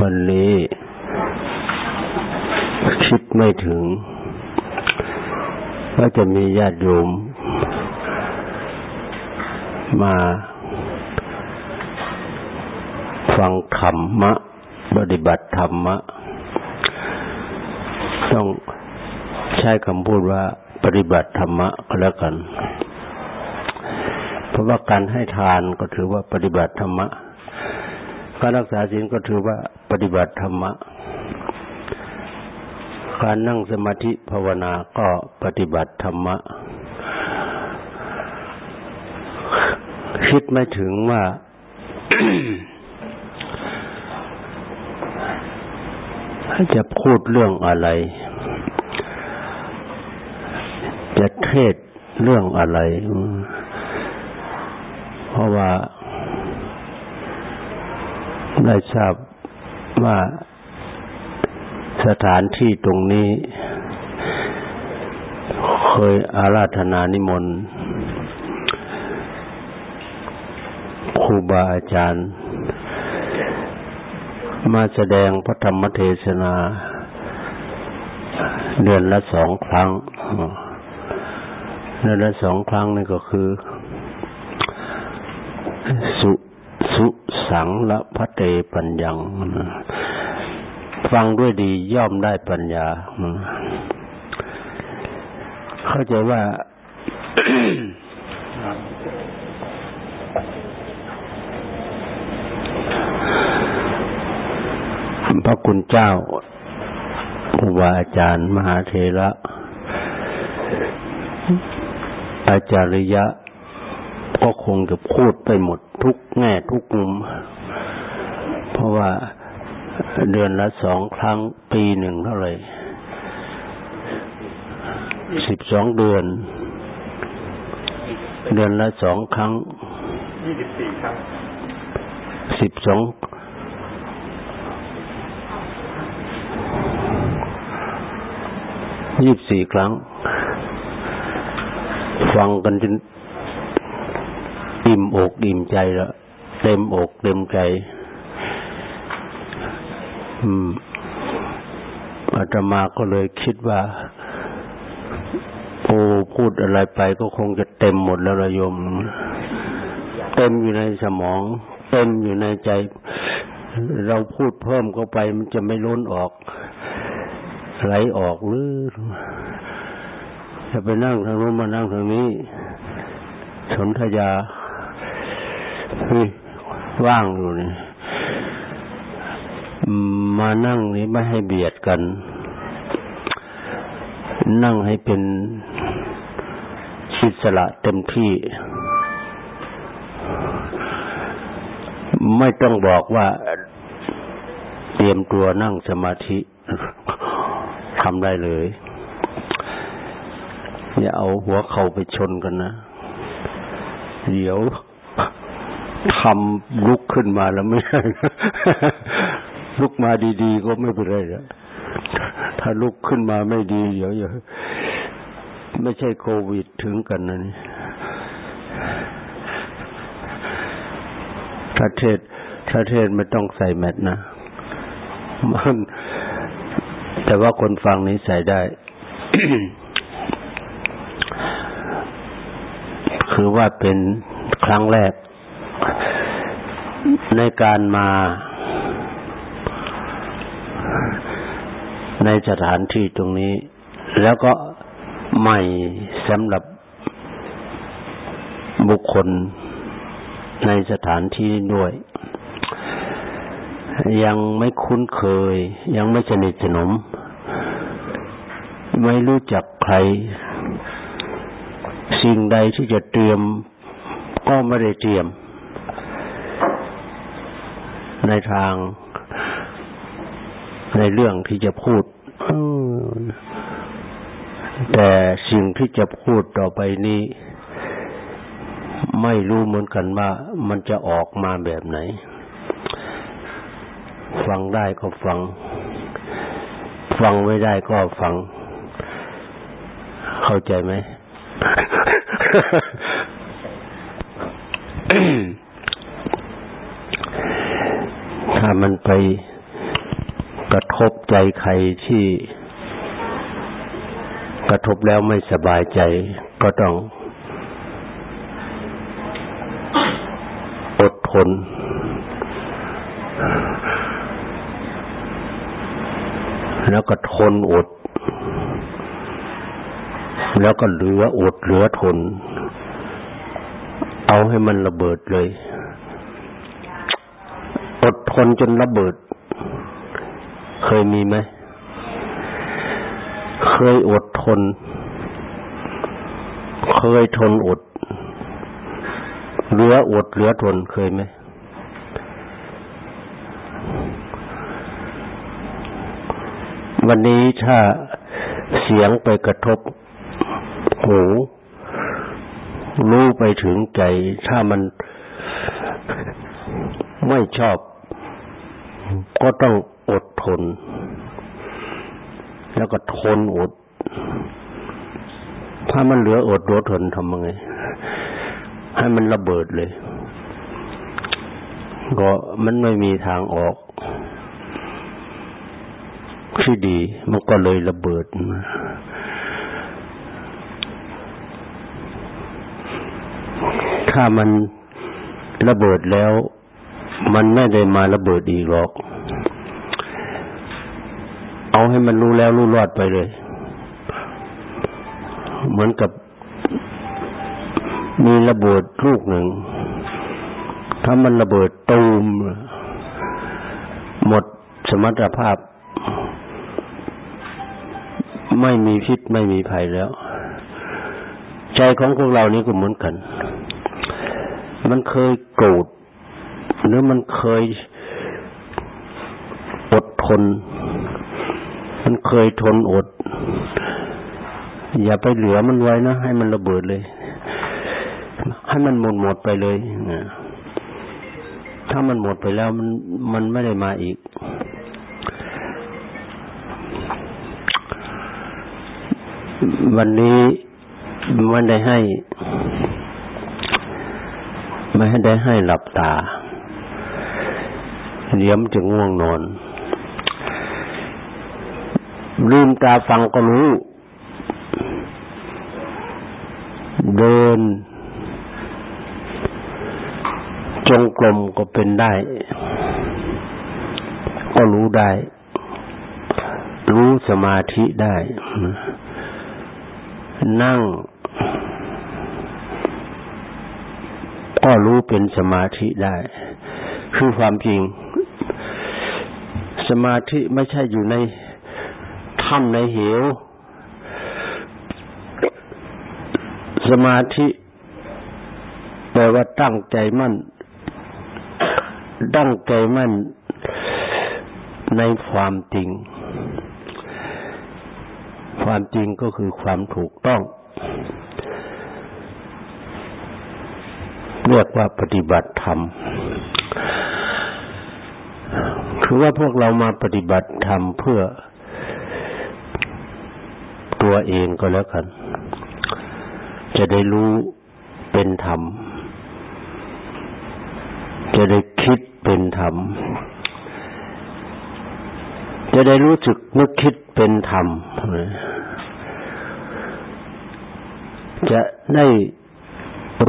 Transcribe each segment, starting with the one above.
วันนี้คิดไม่ถึง ว่าจะมีญาติโยม มาฟังธรรมะ ปฏิบัติธรรมะ ต้องใช้คำพูดว่าปฏิบัติธรรมะก็แล้วกัน เพราะว่าการให้ทานก็ถือว่าปฏิบัติธรรมะการรักษาศีลก็ถือว่า ปฏิบัติธรรมะ การนั่งสมาธิภาวนาก็ปฏิบัติธรรมะ คิดไม่ถึงว่าจะพูดเรื่องอะไร จะเทศเรื่องอะไร เพราะว่าได้ทราบ ว่าสถานที่ตรงนี้ เคยอาราธนานิมนต์ครูบาอาจารย์ มาแสดงพระธรรมเทศนา เดือนละสองครั้ง เดือนละสองครั้งนี่ก็คือ สุ สังละพระเตปัญญัง ฟังด้วยดีย่อมได้ปัญญา เข้าใจว่าพระคุณเจ้าครูบาอาจารย์ มหาเทระ อาจารยะ ก็คงจะพูดไปหมดทุกแง่ทุกมุม เพราะว่าเดือนละสองครั้งปีหนึ่งเท่าไหร่สิบสองเดือน เดือนละสองครั้งยี่สิบสี่ครั้งสิบสองยี่สิบสี่ครั้ง ฟังกันจน อิ่มอกอิ่มใจแล้วเต็มอกเต็มใจ อืมอาตมาก็เลยคิดว่าโอ้พูดอะไรไปก็คงจะเต็มหมดแล้วระโยม เต็มอยู่ในสมอง เต็มอยู่ในใจ เราพูดเพิ่มเข้าไปมันจะไม่ล้นออก ไหลออกหรือจะไปนั่งทางโน้นมานั่งทางนี้ สนธยา ว่างอยู่นี่มานั่งนี้ไม่ให้เบียดกัน นั่งให้เป็นอิสระเต็มที่ ไม่ต้องบอกว่าเตรียมตัวนั่งสมาธิทำได้เลยอย่าเอาหัวเข่าไปชนกันนะ เดี๋ยว ทำลุกขึ้นมาแล้วไม่ได้ลุกมาดี ๆ ก็ไม่เป็นไรถ้าลุกขึ้นมาไม่ดีเดี๋ยวอย่าไม่ใช่โควิดถึงกันนะนี่ถ้าเทศถ้าเทศไม่ต้องใส่แมสนะมันแต่ว่าคนฟังนี้ใส่ได้ คือว่าเป็นครั้งแรก ในการมาในสถานที่ตรงนี้ แล้วก็ใหม่สำหรับบุคคลในสถานที่ด้วย ยังไม่คุ้นเคย ยังไม่สนิทสนม ไม่รู้จักใคร สิ่งใดที่จะเตรียมก็ไม่ได้เตรียม ในทางในเรื่องที่จะพูดแต่สิ่งที่จะพูดต่อไปนี้ ไม่รู้เหมือนกันว่ามันจะออกมาแบบไหน ฟังได้ก็ฟัง ฟังไม่ได้ก็ฟัง เข้าใจไหม ถ้า มันไปกระทบใจใครที่กระทบแล้วไม่สบายใจ ก็ต้องอดทน แล้วก็ทนอด แล้วก็เหลืออดเหลือทน เอาให้มันระเบิดเลย อดทนจนระเบิด เคยมีไหม เคยอดทน เคยทนอด เหลืออดเหลือทนเคยไหม วันนี้ถ้าเสียงไปกระทบหูรู้ไปถึงใจ ถ้ามันไม่ชอบ ก็ต้องอดทน แล้วก็ทนอด ถ้ามันเหลืออดเหลือทนทำยังไง ให้มันระเบิดเลย ก็มันไม่มีทางออกที่ดี มันก็เลยระเบิดถ้ามันระเบิดแล้ว มันไม่ได้มาระเบิดอีกหรอก เอาให้มันรู้แล้วรู้รอดไปเลย เหมือนกับมีระเบิดลูกหนึ่ง ถ้ามันระเบิดตูม หมดสมรรถภาพ ไม่มีพิษไม่มีภัยแล้ว ใจของพวกเรานี้ก็เหมือนกัน มันเคยโกรธ หรือมันเคยอดทน มันเคยทนอด อย่าไปเหลือมันไว้นะ ให้มันระเบิดเลย ให้มันหมดหมดไปเลยนะถ้ามันหมดไปแล้วมันมันไม่ได้มาอีก วันนี้ไม่ได้ให้ ไม่ได้ให้หลับตา เดี๋ยวมจะง่วงนอน ลืมตาฟังก็รู้ เดิน จงกรมก็เป็นได้ ก็รู้ได้ รู้สมาธิได้ นั่ง ก็รู้เป็นสมาธิได้คือความจริง สมาธิไม่ใช่อยู่ในถ้ำในเหว สมาธิแปลว่าตั้งใจมั่น ตั้งใจมั่นในความจริง ความจริงก็คือความถูกต้อง เรียกว่าปฏิบัติธรรม คือว่าพวกเรามาปฏิบัติธรรมเพื่อตัวเองก็แล้วกัน จะได้รู้เป็นธรรม จะได้คิดเป็นธรรม จะได้รู้สึกนึกคิดเป็นธรรม จะได้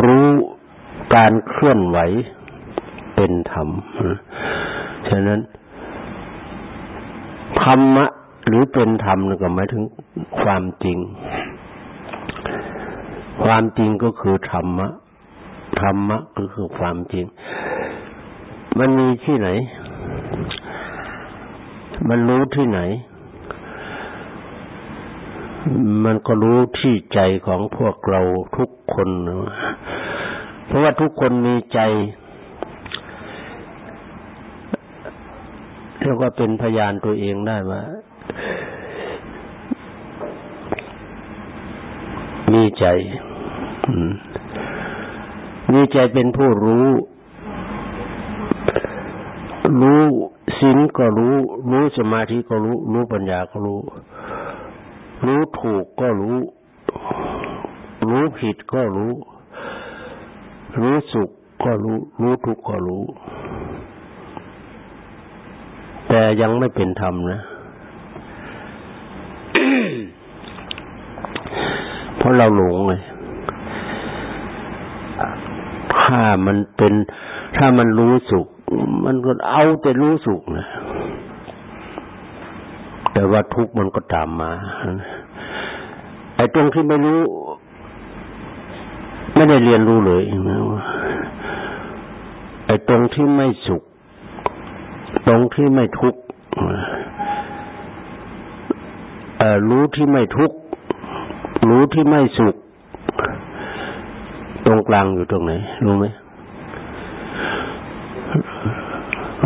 รู้การเคลื่อนไหวเป็นธรรม ฉะนั้น ธรรมะ หรือเป็นธรรมก็หมายถึงความจริง ความจริงก็คือธรรมะ ธรรมะก็คือความจริง มันมีที่ไหน มันรู้ที่ไหน มันก็รู้ที่ใจของพวกเราทุกคน เพราะว่าทุกคนมีใจ เรียกว่าเป็นพยานตัวเองได้ว่า มีใจมีใจเป็นผู้รู้ รู้ศีลก็รู้ รู้สมาธิก็รู้ รู้ปัญญาก็รู้ รู้ถูกก็รู้ รู้ผิดก็รู้ รู้สุขก็รู้ รู้ทุกข์ก็รู้ แต่ยังไม่เป็นธรรมนะเพราะเราหลงไงถ้ามันเป็น ถ้ามันรู้สุข มันก็เอาแต่รู้สุขนะแต่ว่าทุกข์มันก็ตามมาไอ้ตรงที่ไม่รู้ ไม่ได้เรียนรู้เลยนะไอ้ตรงที่ไม่สุข ตรงที่ไม่ทุกข์รู้ที่ไม่ทุกข์รู้ที่ไม่สุข ตรงกลางอยู่ตรงไหน รู้ไหม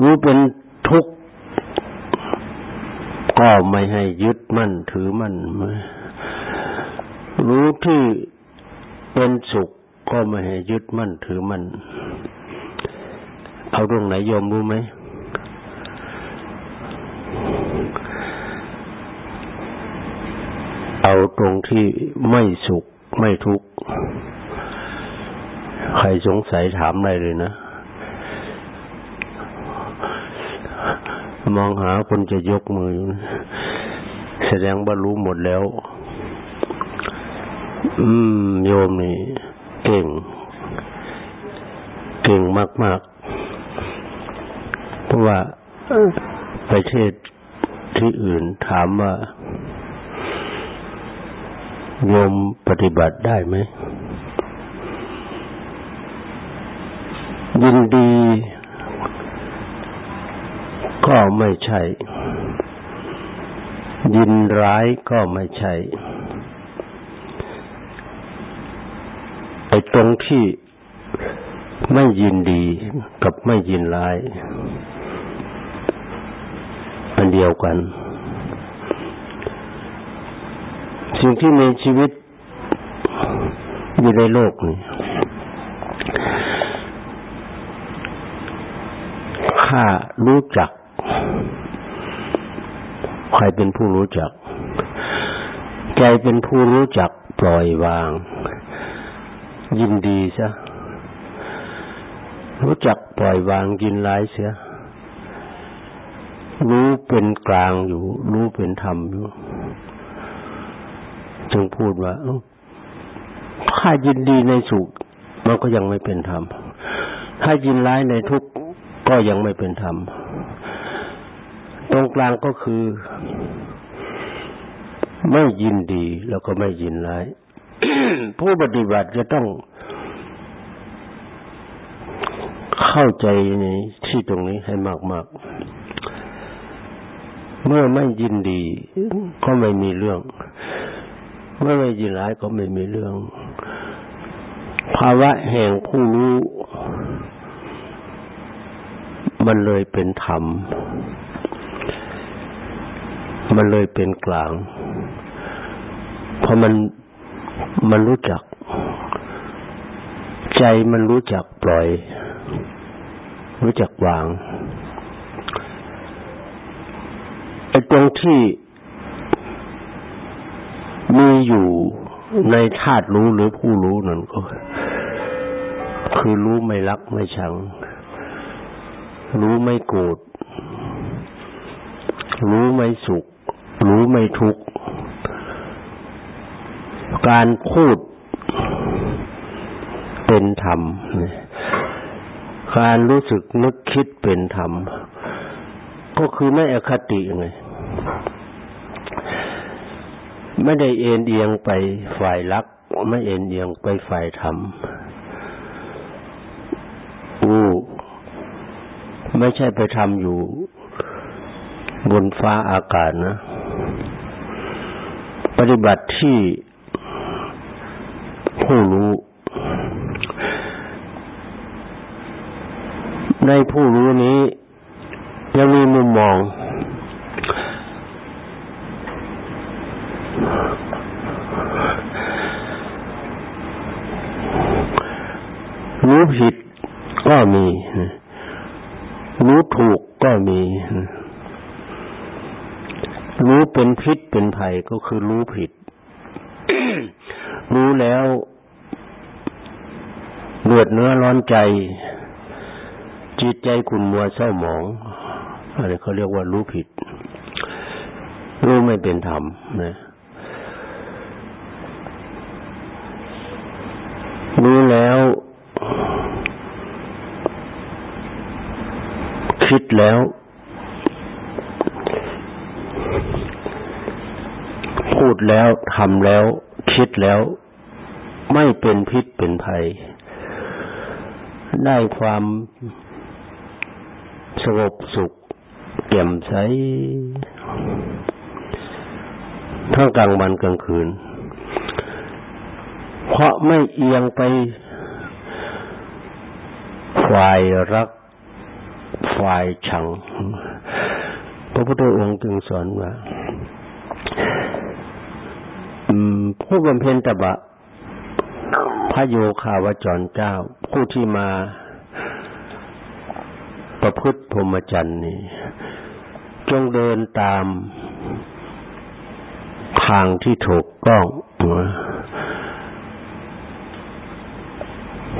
รู้เป็นทุกข์ก็ไม่ให้ยึดมั่นถือมั่นรู้ที่เป็นสุขก็ไม่ให้ยึดมั่นถือมั่นเอาตรงไหนยอมรู้ไหม เอาตรงที่ไม่สุขไม่ทุกข์ ใครสงสัยถามได้เลยนะ มองหาคนจะยกมือ แสดงว่ารู้หมดแล้ว อืม โยมนี่ เก่ง เก่งมาก ๆ เพราะว่าประเทศที่อื่นถามว่า โยมปฏิบัติได้ไหม ยินดี ก็ไม่ใช่ ยินร้ายก็ไม่ใช่ไอ้ตรงที่ไม่ยินดีกับไม่ยินร้าย อันเดียวกัน สิ่งที่มีชีวิตอยู่ในโลกนี้ข้ารู้จัก ใครเป็นผู้รู้จัก ใจเป็นผู้รู้จักปล่อยวาง ยินดีซะรู้จักปล่อยวางยินร้ายเสีย รู้เป็นกลางอยู่ รู้เป็นธรรมอยู่ จึงพูดว่าถ้ายินดีในสุขมันก็ยังไม่เป็นธรรม ถ้ายินร้ายในทุกข์ก็ยังไม่เป็นธรรม ตรงกลางก็คือ ไม่ยินดีแล้วก็ไม่ยินร้าย ผู้ปฏิบัติจะต้องเข้าใจในที่ตรงนี้ให้มาก ๆ เมื่อไม่ยินดีก็ไม่มีเรื่อง เมื่อไม่ยินร้ายก็ไม่มีเรื่อง ภาวะแห่งผู้รู้ มันเลยเป็นธรรม มันเลยเป็นกลาง เพราะมันมันรู้จัก ใจมันรู้จักปล่อย รู้จักวางไอ้ตรงที่ มีอยู่ในธาตุรู้หรือผู้รู้นั่นก็ คือรู้ไม่รักไม่ชัง รู้ไม่โกรธรู้ไม่สุข รู้ไม่ทุกข์ การพูดเป็นธรรม การรู้สึกนึกคิดเป็นธรรม ก็คือไม่อคติไง ไม่ได้เอ็นเอียงไปฝ่ายรัก ไม่เอ็นเอียงไปฝ่ายธรรมอู้ไม่ใช่ไปทำอยู่ บนฟ้าอากาศนะ ปฏิบัติที่ผู้รู้ ในผู้รู้นี้ยังมีมุมมอง รู้ผิดก็มี รู้ถูกก็มี รู้เป็นพิษเป็นภัยก็คือรู้ผิด รู้แล้วเลือดเนื้อร้อนใจ จิตใจขุ่นมัวเศร้าหมองอันนี้เขาเรียกว่ารู้ผิด รู้ไม่เป็นธรรมนะรู้แล้ว คิดแล้ว พูดแล้วทำแล้ว คิดแล้ว ไม่เป็นพิษเป็นภัย ได้ความสงบสุขเกี่ยมใสทั้งกลางวันกลางคืน เพราะไม่เอียงไปฝ่ายรัก ฝ่ายชัง พระพุทธองค์จึงสอนว่าผู้บำเพ็ญตบะ พระโยคาวจรเจ้า ผู้ที่มาประพฤติพรหมจรรย์นี่จงเดินตามทางที่ถูกต้อง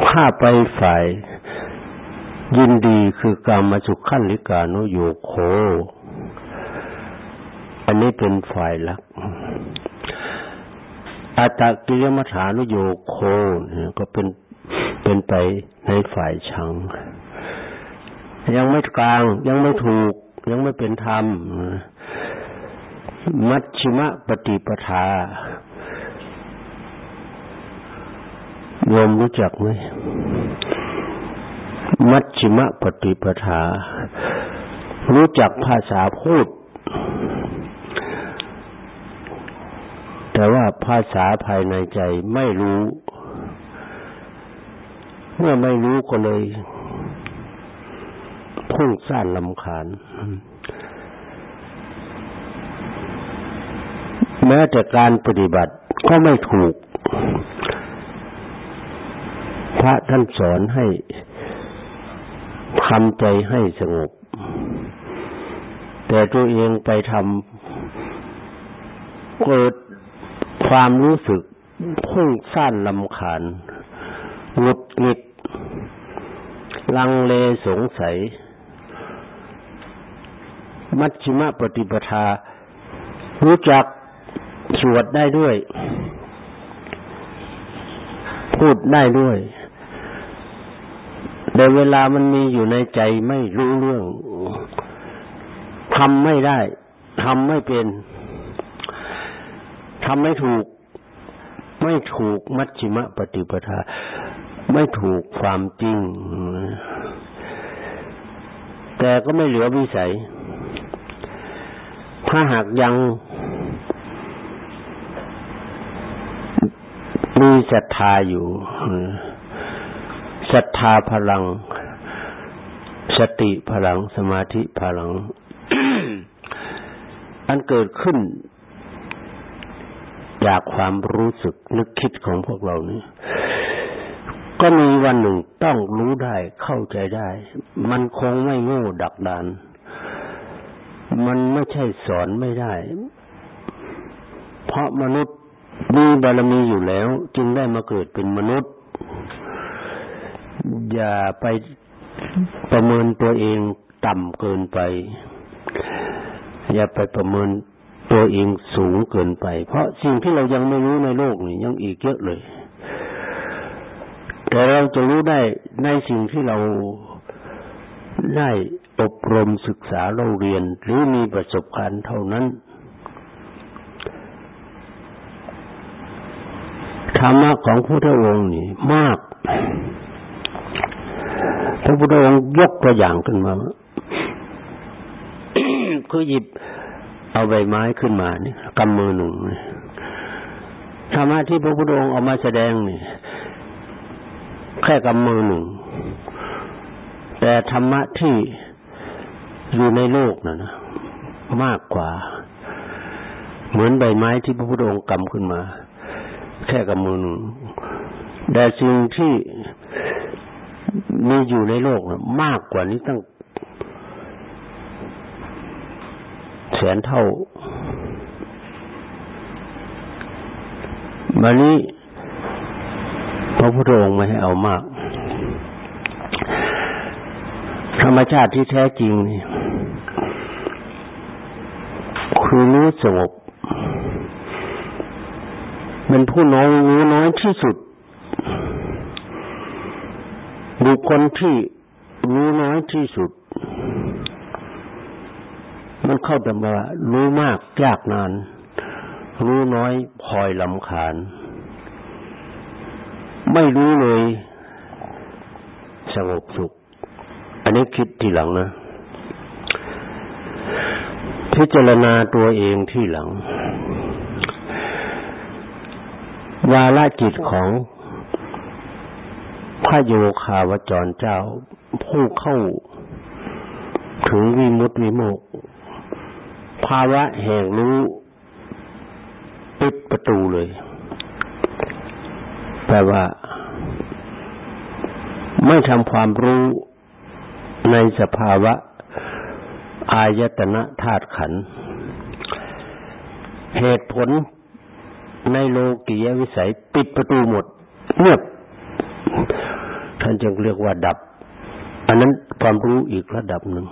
ถ้าไปฝ่าย ยินดีคือกรรมสุขขั้นลิกานุโยโค อันนี้เป็นฝ่ายหลักอาตกิยมัฐานุโยโคก็เป็นเป็นไปในฝ่ายชัง ยังไม่กลาง ยังไม่ถูก ยังไม่เป็นธรรม มัชชิมะปฏิปทาโยมรู้จักไหม มัชชิมะปฏิปทา รู้จักภาษาพูด แต่ว่าภาษาภายในใจไม่รู้ เมื่อไม่รู้ก็เลย พุ่งซ่านลำคาญ แม้แต่การปฏิบัติก็ไม่ถูก พระท่านสอนให้ ทำใจให้สงบ แต่ตัวเองไปทำเกิดความรู้สึกพุ่งซ่านลำคาญหงุดหงิด ลังเลสงสัย มัชชิมะปฏิปทา รู้จักสวดได้ด้วย พูดได้ด้วย แต่เวลามันมีอยู่ในใจไม่รู้เรื่องทำไม่ได้ทำไม่เป็นทำไม่ถูก ไม่ถูกมัชชิมะปฏิปทา ไม่ถูกความจริง แต่ก็ไม่เหลือวิสัย ถ้าหากยังมีศรัทธาอยู่ ศรัทธาพลัง สติพลัง สมาธิพลัง อันเกิดขึ้น จากความรู้สึกนึกคิดของพวกเรานี่ก็มีวันหนึ่งต้องรู้ได้เข้าใจได้ มันคงไม่โง่ดักดาน มันไม่ใช่สอนไม่ได้ เพราะมนุษย์มีบารมีอยู่แล้ว จึงได้มาเกิดเป็นมนุษย์ อย่าไปประเมินตัวเองต่ำเกินไป อย่าไปประเมินตัวเองสูงเกินไป เพราะสิ่งที่เรายังไม่รู้ในโลกนี่ยังอีกเยอะเลย แต่เราจะรู้ได้ในสิ่งที่เราได้อบรมศึกษาเราเรียน หรือมีประสบการณ์เท่านั้นธรรมะของพุทธองค์นี่มาก ระพุทธองค์ยกตัวอย่างขึ้นมาคือหยิบเอาใบไม้ขึ้นมาเนี่ยกำมือหนึ่งธรรมะที่พระพุทธองค์เอามาแสดงเนี่ยแค่กำมือหนึ่ง แต่ธรรมะที่อยู่ในโลกน่ะนะมากกว่า เหมือนใบไม้ที่พระพุทธองค์กำขึ้นมา แค่กำมือหนึ่งแต่สิ่งที่ มีอยู่ในโลกมากกว่านี้ตั้งแสนเท่ามานี้พระพุทธองค์ไม่ให้เอามาก ธรรมชาติที่แท้จริงนี่คือรู้สงบเป็นผู้น้อยรู้น้อยที่สุด บุคคลที่รู้น้อยที่สุด มันเข้าแต่ว่า รู้มากยากนาน รู้น้อยพลอยลำคาญ ไม่รู้เลยสงบสุข อันนี้คิดทีหลังนะ พิจารณาตัวเองที่หลัง วาลจิตของ พระโยคาวจรเจ้า ผู้เข้าถึงวิมุตติวิโมกภาวะแห่งรู้ปิดประตูเลยแปลว่า ไม่ทำความรู้ในสภาวะ อายตนะธาตุขัน เหตุผลในโลกียวิสัยปิดประตูหมดเงียบ ท่านจึงเรียกว่าดับ อันนั้นความรู้อีกระดับหนึ่ง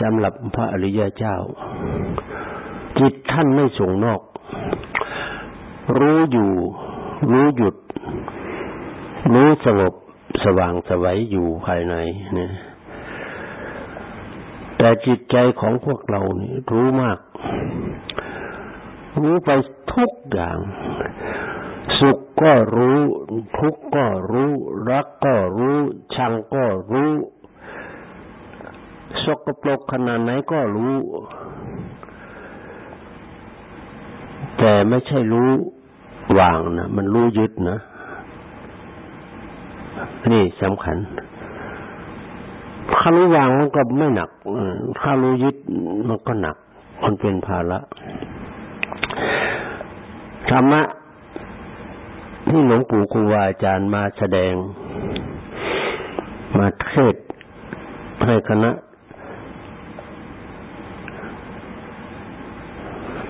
สำหรับพระอริยเจ้า จิตท่านไม่ส่งนอก รู้อยู่ รู้หยุด รู้สงบสว่างสวัยอยู่ภายในเนี่ยแต่จิตใจของพวกเรานี่รู้มาก รู้ไปทุกอย่าง สุขก็รู้ ทุกข์ก็รู้ รักก็รู้ ชังก็รู้ สกปรกขนาดไหนก็รู้ แต่ไม่ใช่รู้วางนะมันรู้ยึดนะนี่สำคัญถ้ารู้วางมันก็ไม่หนักถ้ารู้ยึดมันก็หนัก มันเป็นภาระธรรมะ ที่หลวงปู่ครูบาอาจารย์มาแสดง มาเทศให้คณะ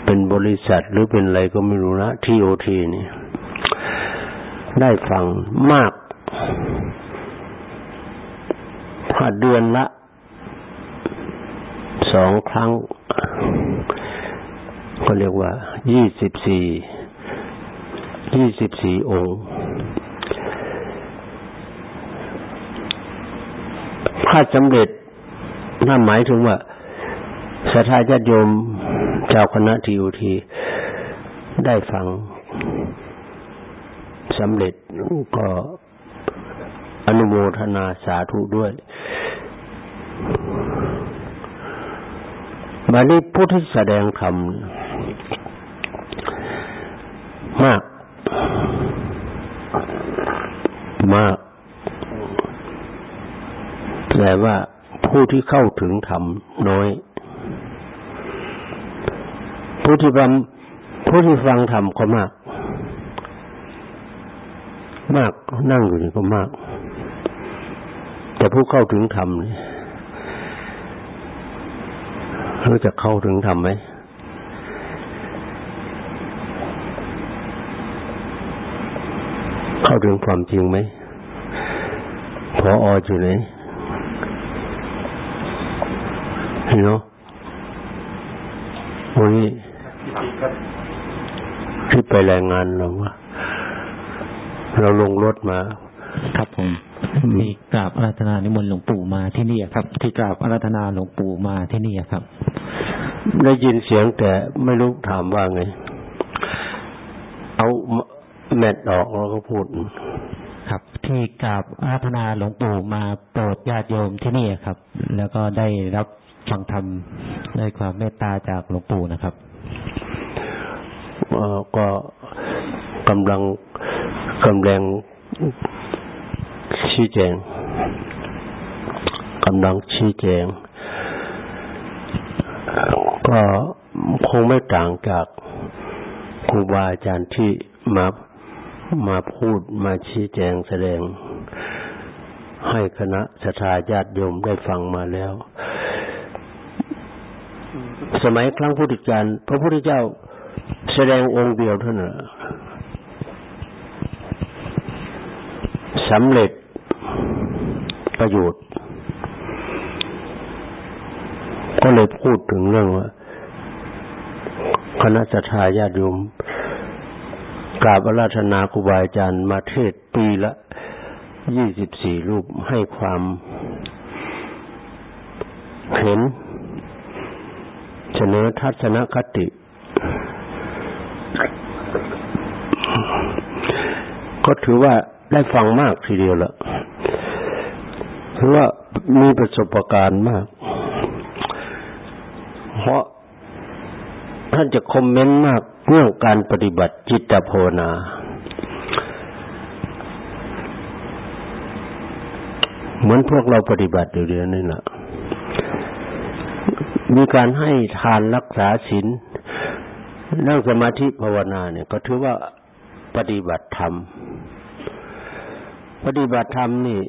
เป็นบริษัทหรือเป็นอะไรก็ไม่รู้นะทีโอทีนี่ได้ฟังมากถ้าเดือนละสองครั้ง ก็เรียกว่ายี่สิบสี่ ยี่สิบสี่องค์ ถ้าสำเร็จนั่นหมายถึงว่าสถาญาติโยมชาวคณะทีโอทีได้ฟังสำเร็จก็อนุโมทนาสาธุด้วยมานี้ผู้ที่แสดงธรรมมาก มาก แต่ว่าผู้ที่เข้าถึงธรรมน้อย ผู้ที่ฟังผู้ที่ฟังธรรมก็มาก มากนั่งอยู่นี่ก็มาก แต่ผู้เข้าถึงธรรมนี่รู้จะเข้าถึงธรรมไหม เข้าถึงความจริงไหมพอออยู่ไหนเห็นเนาะวันนี้ที่ไปรายงานเราว่าเราลงรถมา ครับผมมีกราบอาราธนานิมนต์หลวงปู่มาที่นี่ครับ ที่กราบอาราธนาหลวงปู่มาที่นี่ครับ ได้ยินเสียงแต่ไม่รู้ถามว่าไง เอา แมทออกแล้วก็พูด ครับ ที่กราบอาราธนาหลวงปู่มาโปรดญาติโยมที่นี่ครับ แล้วก็ได้รับฟังธรรมด้วยความเมตตาจากหลวงปู่นะครับเออก็กำลังกำลังชี้แจงกำลังชี้แจง ก็คงไม่ต่างจากครูบาอาจารย์ที่มา มาพูดมาชี้แจงแสดง ให้คณะสถาญาติโยมได้ฟังมาแล้ว สมัยครั้งพุทธกาลพระพุทธเจ้าแสดงองค์เดียวเท่านั้นสำเร็จประโยชน์ ก็เลยพูดถึงเรื่องว่าคณะสัตยาญาติโยม กราบอาราธนาครูบาอาจารย์มาเทศปีละยี่สิบสี่รูปให้ความเห็นเสนอทัศนคติ ก็ถือว่าได้ฟังมากทีเดียวละเพราะว่ามีประสบการณ์มาก เพราะท่านจะคอมเมนต์มาก เรื่องการปฏิบัติจิตภาวนา เหมือนพวกเราปฏิบัติอยู่เดียวนี่แหละมีการให้ทานรักษาศีลนั่งสมาธิภาวนาเนี่ย ก็ถือว่าปฏิบัติธรรม ปฏิบัติธรรมนี่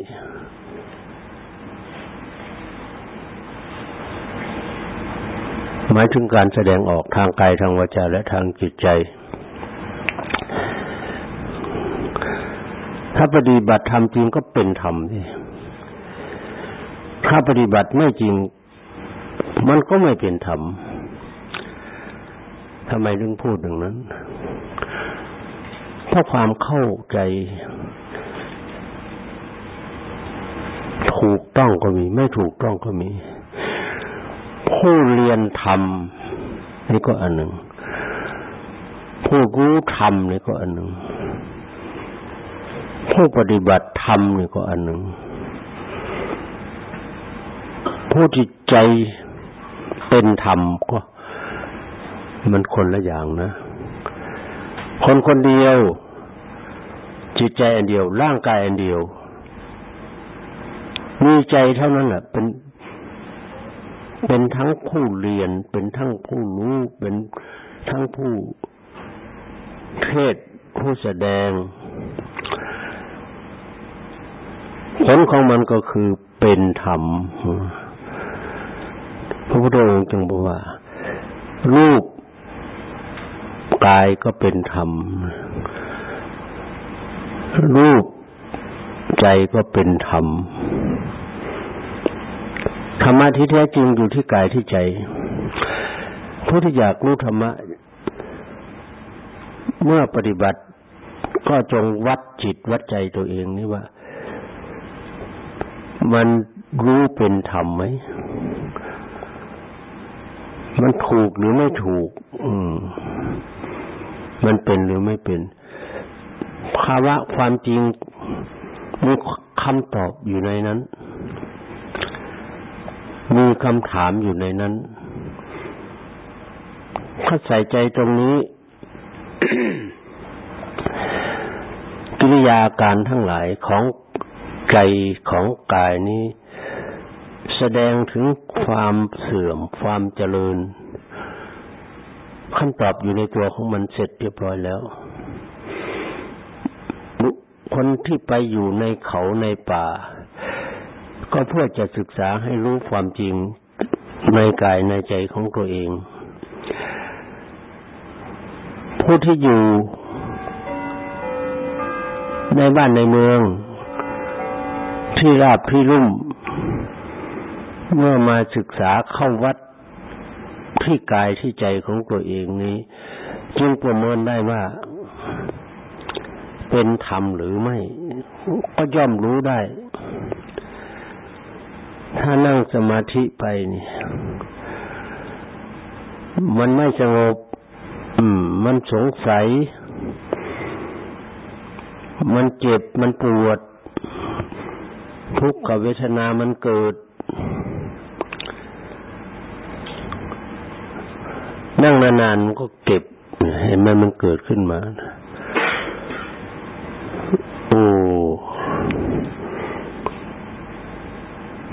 ห มายถึงการแสดงออกทางกายทางวาจาและทางจิตใจ ถ้าปฏิบัติธรรมจริงก็เป็นธรรมนี่ถ้าปฏิบัติไม่จริง มันก็ไม่เป็นธรรมทำไมถึงพูดอย่างนั้นเพราะความเข้าใจถูกต้องก็มี ไม่ถูกต้องก็มี ผู้เรียนธรรมนี่ก็อันหนึ่ง ผู้รู้ธรรมนี่ก็อันหนึ่ง ผู้ปฏิบัติธรรมนี่ก็อันหนึ่ง ผู้จิตใจเป็นธรรมก็ มันคนละอย่างนะ คนคนเดียว จิตใจอันเดียว ร่างกายอันเดียวมีใจเท่านั้นแหละเป็น เป็นทั้งผู้เรียน เป็นทั้งผู้รู้ เป็นทั้งผู้เทศผู้แสดง ผลของมันก็คือเป็นธรรม พระพุทธองค์จึงบอกว่า รูปกายก็เป็นธรรม รูปใจก็เป็นธรรม ธรรมะที่แท้จริงอยู่ที่กายที่ใจ ผู้ที่อยากรู้ธรรมะ เมื่อปฏิบัติก็จงวัดจิตวัดใจตัวเองนี่ว่า มันรู้เป็นธรรมไหม มันถูกหรือไม่ถูก อืม มันเป็นหรือไม่เป็น ภาวะความจริงมีคำตอบอยู่ในนั้น มีคำถามอยู่ในนั้น ถ้าใส่ใจตรงนี้ กิริยาการทั้งหลายของใจของกายนี้ แสดงถึงความเสื่อมความเจริญคำตอบอยู่ในตัวของมันเสร็จเรียบร้อยแล้ว คนที่ไปอยู่ในเขาในป่า ก็เพื่อจะศึกษาให้รู้ความจริงในกายในใจของตัวเอง ผู้ที่อยู่ในบ้านในเมือง ที่ราบที่รุ่ม เมื่อมาศึกษาเข้าวัดที่กายที่ใจของตัวเองนี้ จึงประเมินได้ว่า เป็นธรรมหรือไม่ ก็ย่อมรู้ได้ ถ้านั่งสมาธิไปนี่มันไม่สงบ อืม มันสงสัย มันเจ็บ มันปวด ทุกขเวทนามันเกิด นั่งนานๆมันก็เก็บ เห็นไหมมันเกิดขึ้นมาโอ้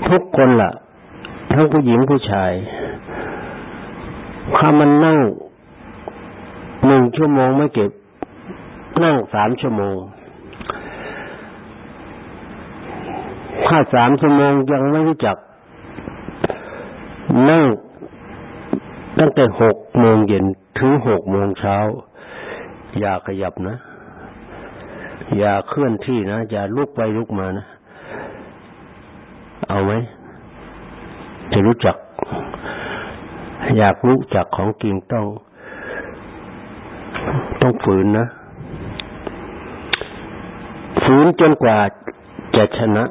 ทุกคนละ่ะ ทั้งผู้หญิงผู้ชายถ้ามันนั่งหนึ่งชั่วโมงไม่เก็บ นั่งสามชั่วโมง ถ้าสามชั่วโมงยังไม่รู้จัก นั่งตั้งแต่หกโมงเย็นถึงหกโมงเช้า อย่าขยับนะ อย่าเคลื่อนที่นะ อย่าลุกไปลุกมานะ เอาไหมจะรู้จัก อยากรู้จักของจริงต้อง ต้องฝืนนะฝืนจนกว่าจะชนะ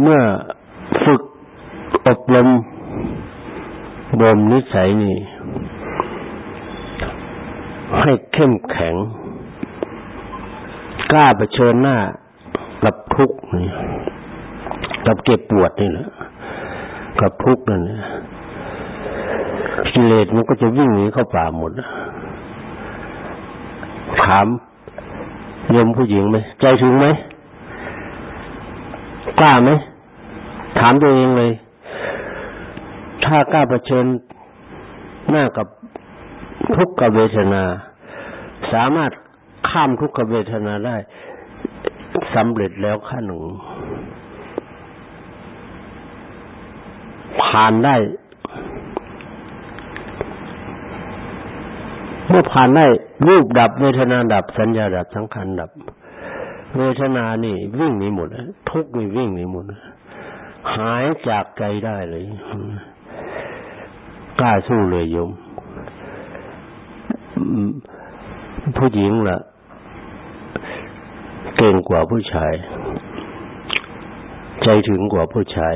เมื่อฝึกอบรมบ่มนิสัยนี่ ให้เข้มแข็ง กล้าเผชิญหน้า กับทุกข์นี่กับเก็บปวดนี่แหละกับทุกข์นั่นกิเลสมันก็จะวิ่งหนีเข้าป่าหมดถามยมผู้หญิงไหมใจถึงไหมกล้าไหมถามตัวเองเลย ถ้ากล้าเผชิญหน้ากับทุกขเวทนา สามารถข้ามทุกขเวทนาได้ สำเร็จแล้วขั้นหนึ่ง ผ่านได้ เมื่อผ่านได้ รูปดับเวทนาดับ สัญญาดับสังขารดับ เวทนานี่ วิ่งหนีหมดทุกนี่วิ่งหนีหมดหายจากใจได้เลยกล้าสู้เลยโยมผู้หญิงล่ะ ก่งกว่าผู้ชาย ใจถึงกว่าผู้ชาย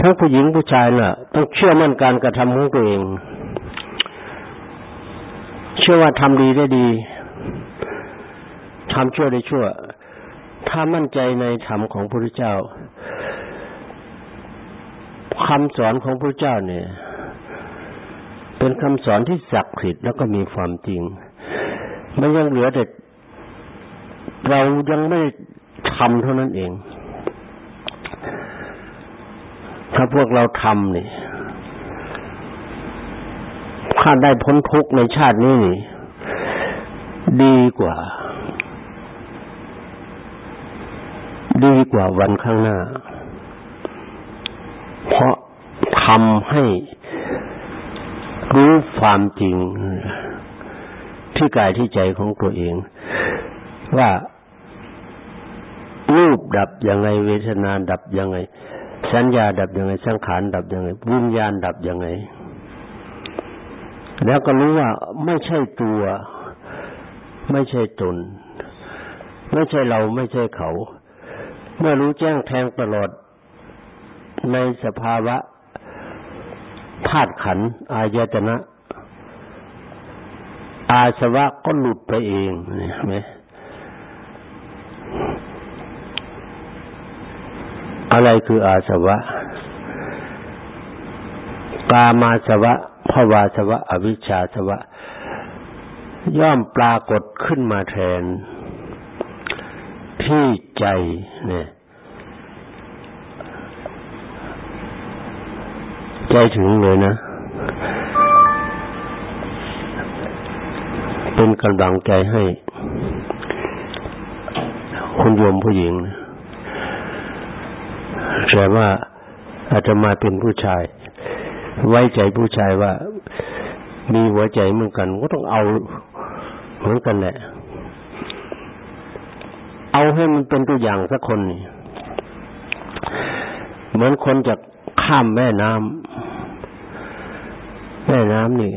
ทั้งผู้หญิงผู้ชายน่ะ ต้องเชื่อมั่นการกระทำของตัวเอง เชื่อว่าทำดีได้ดีทำชั่วได้ชั่ว ถ้ามั่นใจในธรรมของพระพุทธเจ้าคำสอนของพระเจ้าเนี่ย เป็นคำสอนที่ศักดิ์สิทธิ์แล้วก็มีความจริง มันยังเหลือแต่เรายังไม่ทำเท่านั้นเอง ถ้าพวกเราทำนี่ถ้าได้พ้นทุกข์ในชาตินี้นี่ดีกว่า ดีกว่าวันข้างหน้า เพราะทำให้รู้ความจริง ที่กายที่ใจของตัวเอง ว่ารูปดับยังไงเวทนาดับยังไง สัญญาดับยังไง สังขารดับยังไงวิญญาณดับยังไง แล้วก็รู้ว่าไม่ใช่ตัว ไม่ใช่ตน ไม่ใช่เราไม่ใช่เขา เมื่อรู้แจ้งแทงตลอดในสภาวะธาตุขันอายตนะ อาสวะก็หลุดไปเองเห็นไหมอะไรคืออาสวะ กามาสวะภวาสวะ อวิชชาสวะ ย่อมปรากฏขึ้นมาแทน ที่ใจเนี่ยใจถึงเลยนะ เป็นกำลังใจให้คุณโยมผู้หญิงแต่ว่าอาจจะมาเป็นผู้ชาย ไว้ใจผู้ชายว่า มีหัวใจเหมือนกันก็ต้องเอาเหมือนกันแหละ เอาให้มันเป็นตัวอย่างสักคนนี่เหมือนคนจะข้ามแม่น้ำแม่น้ำนี่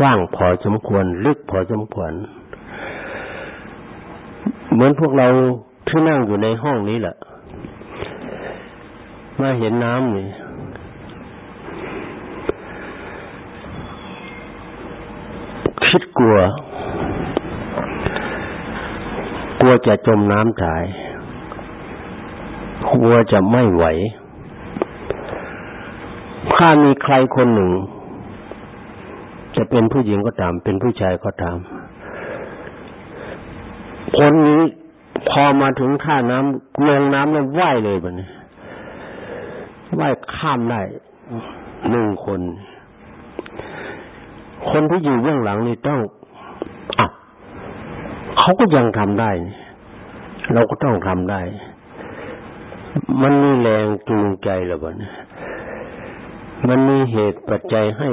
กว้างพอสมควร ลึกพอสมควร เหมือนพวกเราที่นั่งอยู่ในห้องนี้แหละมาเห็นน้ำนี่คิดกลัว กลัวจะจมน้ำตาย กลัวจะไม่ไหว ถ้ามีใครคนหนึ่ง จะเป็นผู้หญิงก็ตาม เป็นผู้ชายก็ตาม คนนี้พอมาถึงท่าน้ำลงน้ำแล้วว่ายเลยบันนี้ว่ายข้ามได้หนึ่งคน คนที่อยู่เบื้องหลังนี่ต้องอะเขาก็ยังทำได้ เราก็ต้องทำได้ มันมีแรงจูงใจแล้วบ่เนี่ยมันมีเหตุปัจจัยให้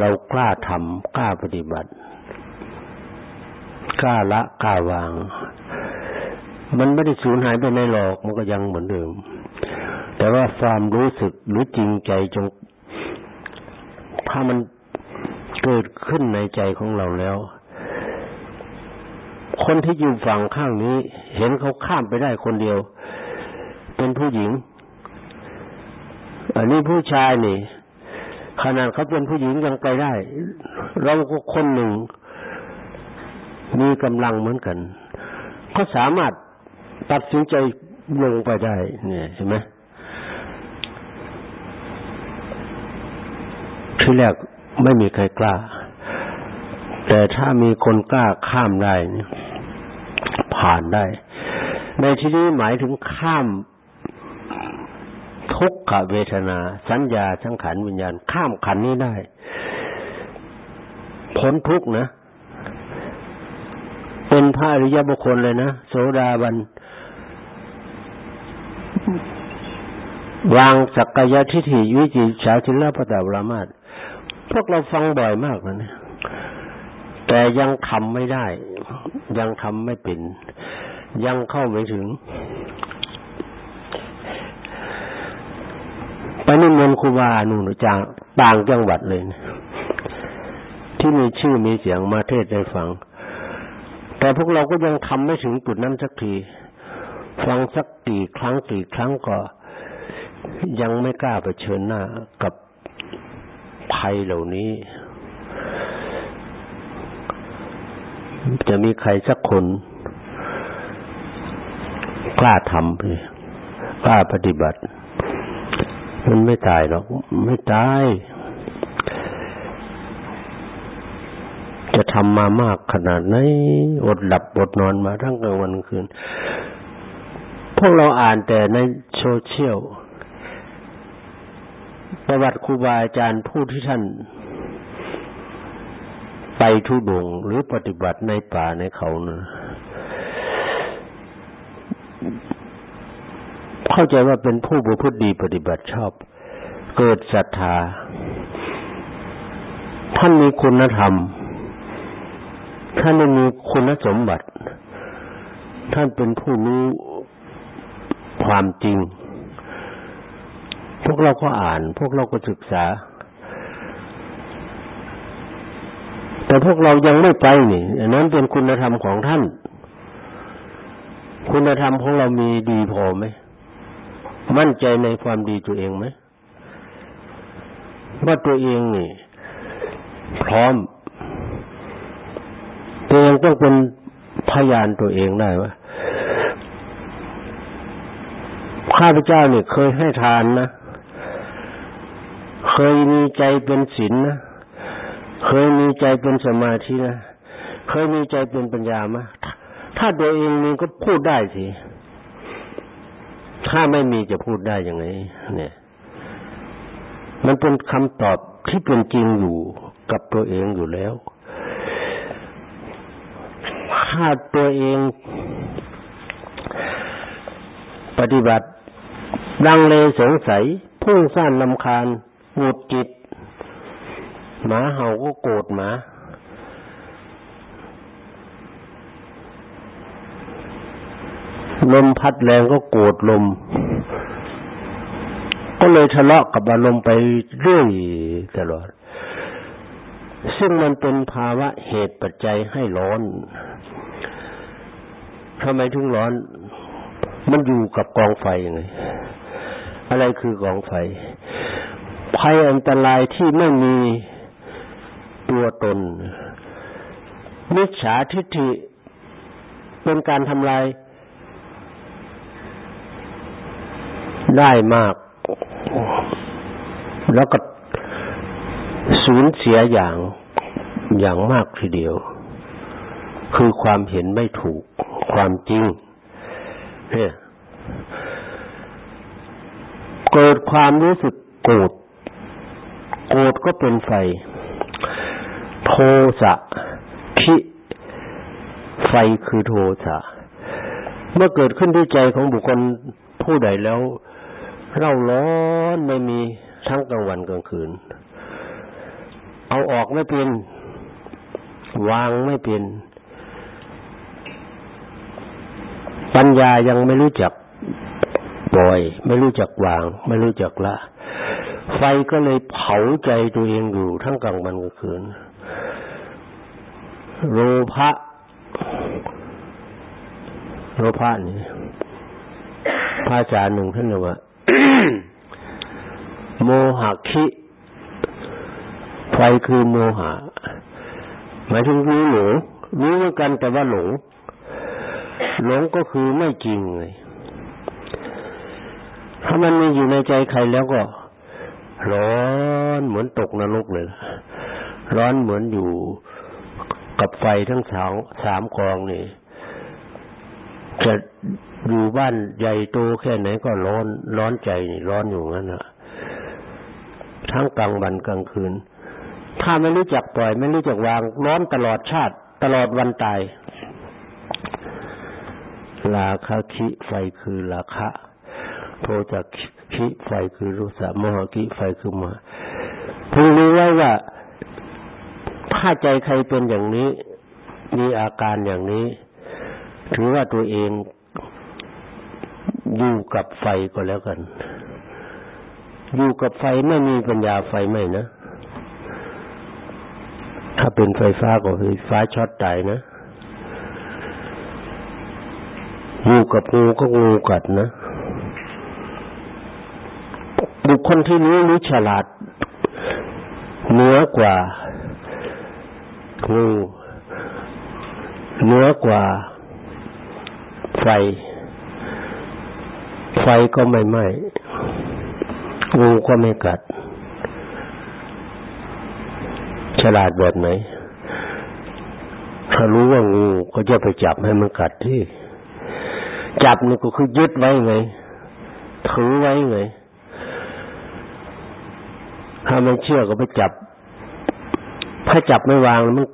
เรากล้าทำกล้าปฏิบัติ กล้าละกล้าวาง มันไม่ได้สูญหายไปในหลอก มันก็ยังเหมือนเดิม แต่ว่าความรู้สึกหรือจริงใจจง ถ้ามันเกิดขึ้นในใจของเราแล้ว คนที่อยู่ฝั่งข้างนี้ เห็นเขาข้ามไปได้คนเดียว เป็นผู้หญิง อันนี้ผู้ชายนี่ ขนาดเขาเป็นผู้หญิงยังไปได้ เราก็คนหนึ่ง มีกำลังเหมือนกัน ก็สามารถตัดสินใจลงไปได้ เนี่ยเห็นไหมที่แรกไม่มีใครกล้า แต่ถ้ามีคนกล้าข้ามได้ผ่านได้ ในที่นี้หมายถึงข้าม ทุกขเวทนา สัญญาสังขารวิญญาณ ข้ามขันนี้ได้ พ้นทุกนะ เป็นพระอริยบุคคลเลยนะโสดาบัน วางสักกายทิฏฐิวิจิชาชิลปตาบรามาตพวกเราฟังบ่อยมากนะเนี่ยแต่ยังทำไม่ได้ ยังทำไม่เป็น ยังเข้าไม่ถึง ไปนิมนต์ครูบาหนูจางต่างจังหวัดเลยนะที่มีชื่อมีเสียงมาเทศได้ฟัง แต่พวกเราก็ยังทำไม่ถึงจุดนั้นสักทีฟังสักกี่ครั้งกี่ครั้งก็ ยังไม่กล้าไปเชิญหน้ากับภัยเหล่านี้ จะมีใครสักคน กล้าทำเลยกล้าปฏิบัติ มันไม่ตายหรอก ไม่ตาย จะทำมามากขนาดไหน อดหลับอดนอนมาทั้งกลางวันกลางคืน พวกเราอ่านแต่ในโซเชียลประวัติครูบาอาจารย์ผู้ที่ท่าน ไปทุดงหรือปฏิบัติในป่าในเขานะ เข้าใจว่าเป็นผู้บุพุทดีปฏิบัติชอบ เกิดศรัทธา ท่านมีคุณธรรม ท่านมีคุณสมบัติ ท่านเป็นผู้รู้ความจริง พวกเราก็อ่าน พวกเราก็ศึกษา แต่พวกเรายังไม่ไปนี่อันนั้นเป็นคุณธรรมของท่าน คุณธรรมของเรามีดีพอไหม มั่นใจในความดีตัวเองไหมว่าตัวเองนี่ พร้อม ตัวเองต้องเป็นพยานตัวเองได้ว่าข้าพเจ้าเนี่ยเคยให้ทานนะ เคยมีใจเป็นศีลนะเคยมีใจเป็นสมาธินะ เคยมีใจเป็นปัญญามะถ้าตัวเองมีก็พูดได้สิ ถ้าไม่มีจะพูดได้ยังไง เนี่ย มันเป็นคำตอบที่เป็นจริงอยู่กับตัวเองอยู่แล้ว ถ้าตัวเองปฏิบัติดังเลสงสัยพุ่งซ่านลำคาญหงุดจิตหมาเห่าก็โกรธหมา ลมพัดแรงก็โกรธลม ก็เลยทะเลาะกับอารมณ์ไปเรื่อยตลอด ซึ่งมันเป็นภาวะเหตุปัจจัยให้ร้อนทำไมถึงร้อน มันอยู่กับกองไฟยังไง อะไรคือกองไฟ ภัยอันตรายที่ไม่มีตัวตนมิจฉาทิฏฐิเป็นการทำลาย ได้มาก แล้วก็สูญเสียอย่างอย่างมากทีเดียว คือความเห็นไม่ถูกความจริง เนี่ย เกิดความรู้สึกโกรธโกรธก็เป็นไฟ โทสะคิไฟคือโทสะเมื่อเกิดขึ้นที่ใจของบุคคลผู้ใดแล้ว เราร้อนไม่มีทั้งกลางวันกลางคืน เอาออกไม่เป็นวางไม่เป็น ปัญญายังไม่รู้จักปล่อย ไม่รู้จักวาง ไม่รู้จักละ ไฟก็เลยเผาใจตัวเองอยู่ทั้งกลางวันกลางคืน โลภะโลภะนี่ภาษาหนึ่งท่านเรียกว่า โมหะคิ ไฟคือโมหะ หมายถึงรู้หลงรู้เหมือนกันแต่ว่าหลง หลงก็คือไม่จริงเลย ถ้ามันมีอยู่ในใจใครแล้วก็ ร้อนเหมือนตกนรกเลย ร้อนเหมือนอยู่กับไฟทั้งสองสามกองนี่จะอยู่บ้านใหญ่โตแค่ไหนก็ร้อนร้อนใจนี่ร้อนอยู่งั้นนะ ทั้งกลางวันกลางคืน ถ้าไม่รู้จักปล่อย ไม่รู้จักวางร้อนตลอดชาติ ตลอดวันตายลาคะคิไฟคือราคะโทจักคิไฟคือรุสะโมหคิไฟคือมาพึงรู้ไว้ว่าถ้าใจใครเป็นอย่างนี้ มีอาการอย่างนี้ ถือว่าตัวเองอยู่กับไฟก็แล้วกัน อยู่กับไฟไม่มีปัญญาไฟไหมนะ ถ้าเป็นไฟฟ้าก็ไฟฟ้าช็อตตายนะ อยู่กับงูก็งูกัดนะบุคคลที่รู้รู้ฉลาดเหนือกว่างูเหนือกว่า ไฟ ไฟก็ไม่ไหม้ งูก็ไม่กัด ฉลาดแบบไหน ถ้ารู้ว่างูก็จะไปจับให้มันกัดที่ จับนี่ก็คือยึดไว้ไง ถือไว้ไง ถ้ามันเชื่อก็ไปจับ ถ้าจับไม่วางมัน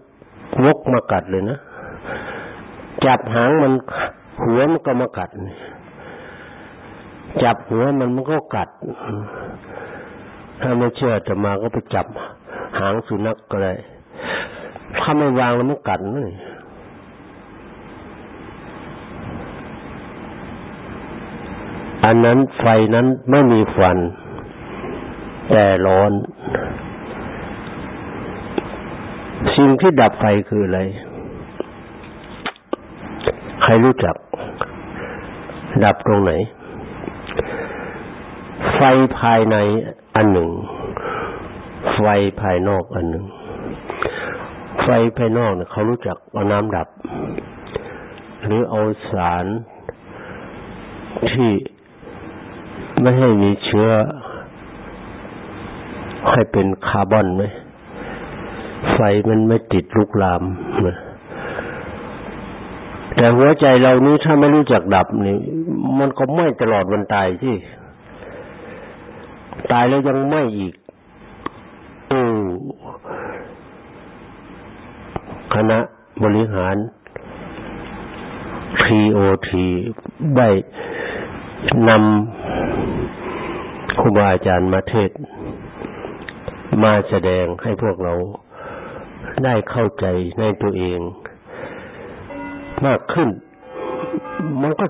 วกมากัดเลยนะ จับหางมันหัวมันก็มากัดนี่ จับหัวมันมันก็กัด ถ้าไม่เชื่อจะมาก็ไปจับหางสุนัขกก็ได้ ถ้าไม่วางแล้วมันกัดนี่อันนั้นไฟนั้นไม่มีฟัน แต่ร้อน สิ่งที่ดับไฟคืออะไร ใครรู้จัก ดับตรงไหน ฟภายในอันหนึ่ง ไฟภายนอกอันหนึ่ง ไฟภายนอกเนี่ยเขารู้จักเอาน้ำดับ หรือเอาสารที่ไม่ให้มีเชื้อ ให้เป็นคาร์บอนไหมไฟมันไม่ติดลุกลามนะแต่หัวใจเรานี้ถ้าไม่รู้จักดับนี่มันก็ไหม้ตลอดวันตายที่ ตายแล้วยังไหม้อีกอคณะบริหาร TOT ได้นำครูบาอาจารย์มาเทศ มาแสดงให้พวกเราได้เข้าใจในตัวเอง มากขึ้น มันก็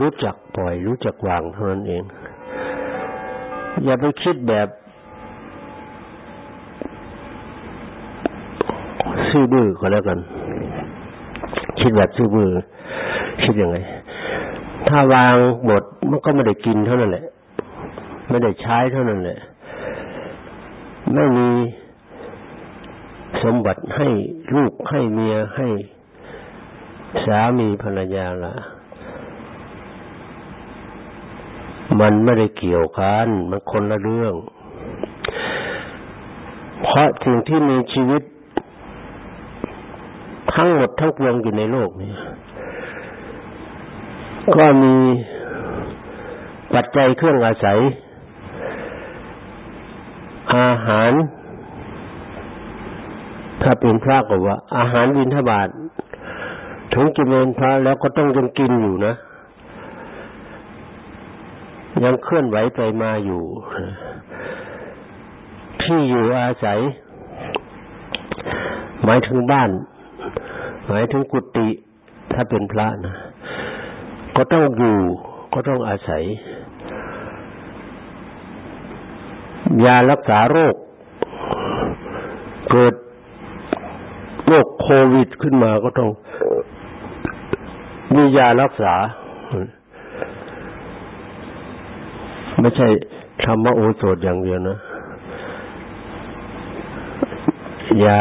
รู้จักปล่อย รู้จักวางเท่านั้นเอง อย่าไปคิดแบบซื่อบื้อก็แล้วกัน คิดแบบซื่อบื้อคิดยังไง ถ้าวางหมดมันก็ไม่ได้กินเท่านั้นแหละ ไม่ได้ใช้เท่านั้นแหละ ไม่มีสมบัติให้ลูกให้เมียให้สามีภรรยาละ มันไม่ได้เกี่ยวกันมันคนละเรื่อง เพราะสิ่งที่มีชีวิต ทั้งหมดทั้งปวงอยู่ในโลกนี้ก็มีปัจจัยเครื่องอาศัย อาหาร ถ้าเป็นพระก็ว่า อาหารบิณฑบาตถึงจะเป็นพระแล้วก็ต้องยังกินอยู่นะ ยังเคลื่อนไหวไปมาอยู่ ที่อยู่อาศัย หมายถึงบ้าน หมายถึงกุฏิถ้าเป็นพระนะก็ต้องอยู่ก็ต้องอาศัย ยารักษาโรค เกิดโรคโควิดขึ้นมาก็ต้องมียารักษา ไม่ใช่ธรรมโอสถอย่างเดียวนะยา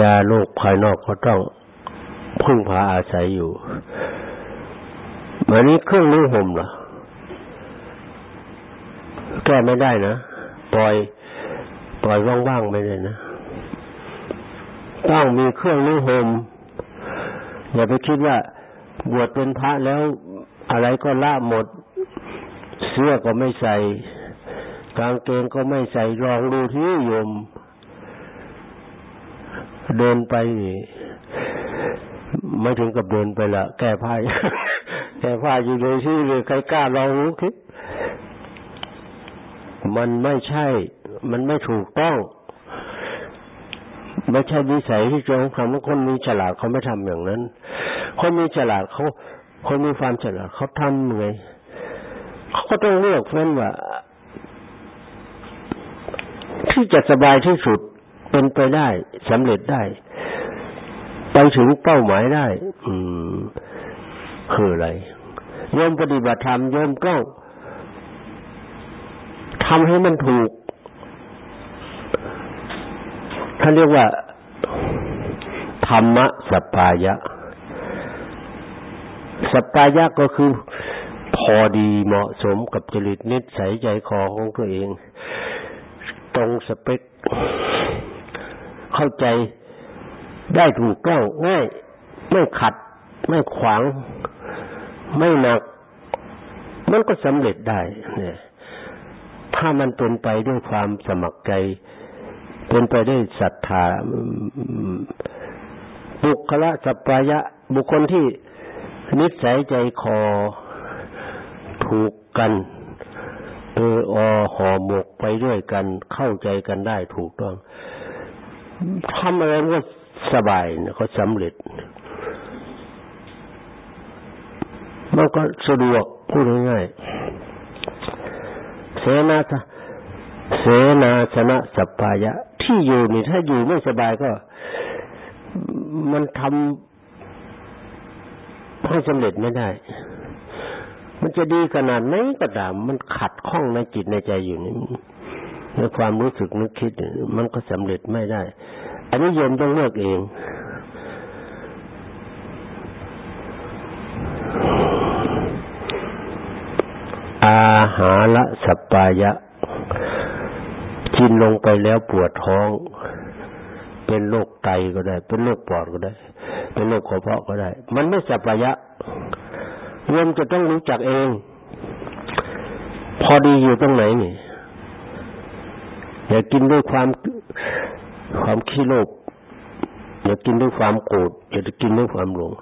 ยาโรคภายนอกก็ต้องพึ่งพาอาศัยอยู่วันนี้เครื่องนุ่งห่มล่ะแก้ไม่ได้นะปล่อยปล่อยว่างๆไม่ได้นะต้องมีเครื่องนุ่งห่มอย่าไปคิดว่าบวชเป็นพระแล้วอะไรก็ละหมด เสื้อก็ไม่ใส่กางเกงก็ไม่ใส่ลองดูที่โยม เดินไปนี่ไม่ถึงกับเดินไปละแก้ผ้าแก้ผ้าอยู่เลยที่เลยใครกล้าลองรู้คิดมันไม่ใช่ มันไม่ถูกต้อง ไม่ใช่วิสัยที่จะทำคนมีฉลาดเขาไม่ทำอย่างนั้น คนมีฉลาดเขา คนมีความฉลาดเขาทำไง ก็ต้องเลือกเฟ้นว่า ที่จะสบายที่สุดเป็นไปได้สำเร็จได้ ไปถึงเป้าหมายได้ อืม คืออะไรโยมปฏิบัติธรรมโยมก็ทำให้มันถูกท่านเรียกว่า ธรรมะสปายะสปายะก็คือ พอดีเหมาะสมกับจริตนิสัยใจคอของตัวเอง ตรงสเปค เข้าใจได้ถูกต้องง่าย ไม่ขัด ไม่ขวาง ไม่หนัก มันก็สำเร็จได้ เนี่ย ถ้ามันเป็นไปด้วยความสมัครใจ เป็นไปด้วยศรัทธาบุคละสัปายะ บุคคลที่นิสัยใจคอ ถูกกัน เอออห่อหมกไปด้วยกัน เข้าใจกันได้ถูกต้องทำอะไรก็สบายนะก็สำเร็จมันก็สะดวกพูดง่ายๆเสนาเสนาสนะสัปปายะ ที่อยู่นี่ถ้าอยู่ไม่สบายก็ มันทำให้สำเร็จไม่ได้ มันจะดีขนาดไหนก็ตามมันขัดข้องในจิตในใจอยู่นี่ในความรู้สึกนึกคิดมันก็สำเร็จไม่ได้ อันนี้โยมต้องเลือกเองอาหาละสัปปายะ กินลงไปแล้วปวดท้อง เป็นโรคไตก็ได้ เป็นโรคปอดก็ได้ เป็นโรคกระเพาะก็ได้ มันไม่สัปปายะ โยมจะต้องรู้จักเอง พอดีอยู่ตรงไหนนี่อย่ากินด้วยความความขี้โลภอย่ากินด้วยความโกรธอย่ากินด้วยความหลง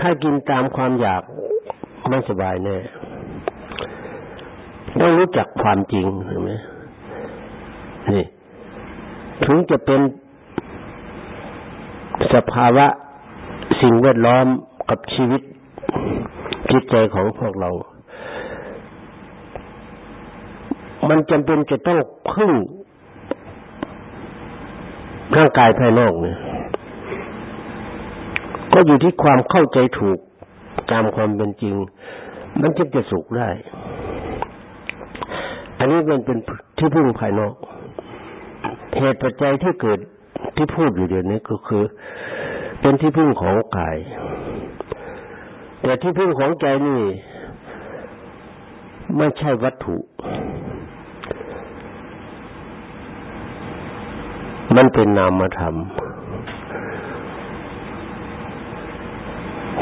ถ้ากินตามความอยากไม่สบายแน่ต้องรู้จักความจริงเห็นไหมนี่ ถึงจะเป็นสภาวะสิ่งแวดล้อมกับชีวิต จิตใจของพวกเรา มันจำเป็นจะต้องพึ่งร่างกายภายนอกเนี่ยก็อยู่ที่ความเข้าใจถูกตามความเป็นจริง มันจึงจะสุขได้ อันนี้มันเป็นที่พึ่งภายนอกเหตุปัจจัยที่เกิดที่พูดอยู่เดี๋ยวนี้ก็คือ เป็นที่พึ่งของกาย แต่ที่พึ่งของใจนี่ไม่ใช่วัตถุ มันเป็นนามธรรม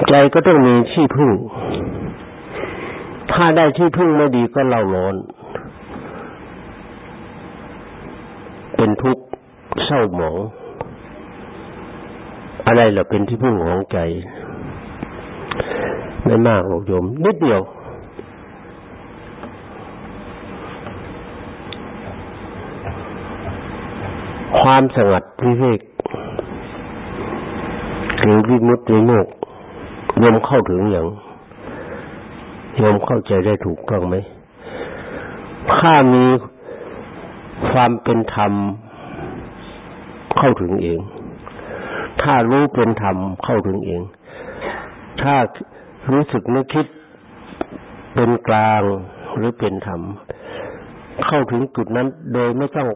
ใจก็ต้องมีที่พึ่ง ถ้าได้ที่พึ่งไม่ดีก็เล่าร้อน เป็นทุกข์เศร้าหมอง อะไรล่ะเป็นที่พึ่งของใจ ไม่มากหรอกโยม นิดเดียว ความสงัดวิเวกหรือวิมุตติโมกรวมเข้าถึงอย่างโยมเข้าใจได้ถูกต้องไหมถ้ามีความเป็นธรรมเข้าถึงเอง ถ้ารู้เป็นธรรมเข้าถึงเอง ถ้า รู้สึกนึกคิดเป็นกลางหรือเป็นธรรม เข้าถึงจุดนั้นโดยไม่ต้อง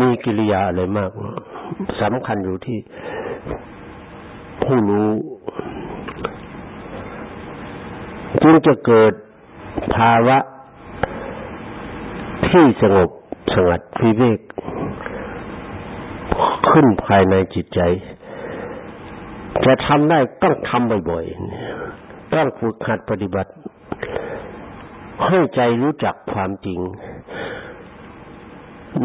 มีกิริยาอะไรมากสำคัญอยู่ที่ผู้รู้จึงจะเกิดภาวะที่สงบสงัดพิเวกขึ้นภายในจิตใจ จะทำได้ต้องทำบ่อยๆต้องฝึกหัดปฏิบัติ ให้ใจรู้จักความจริง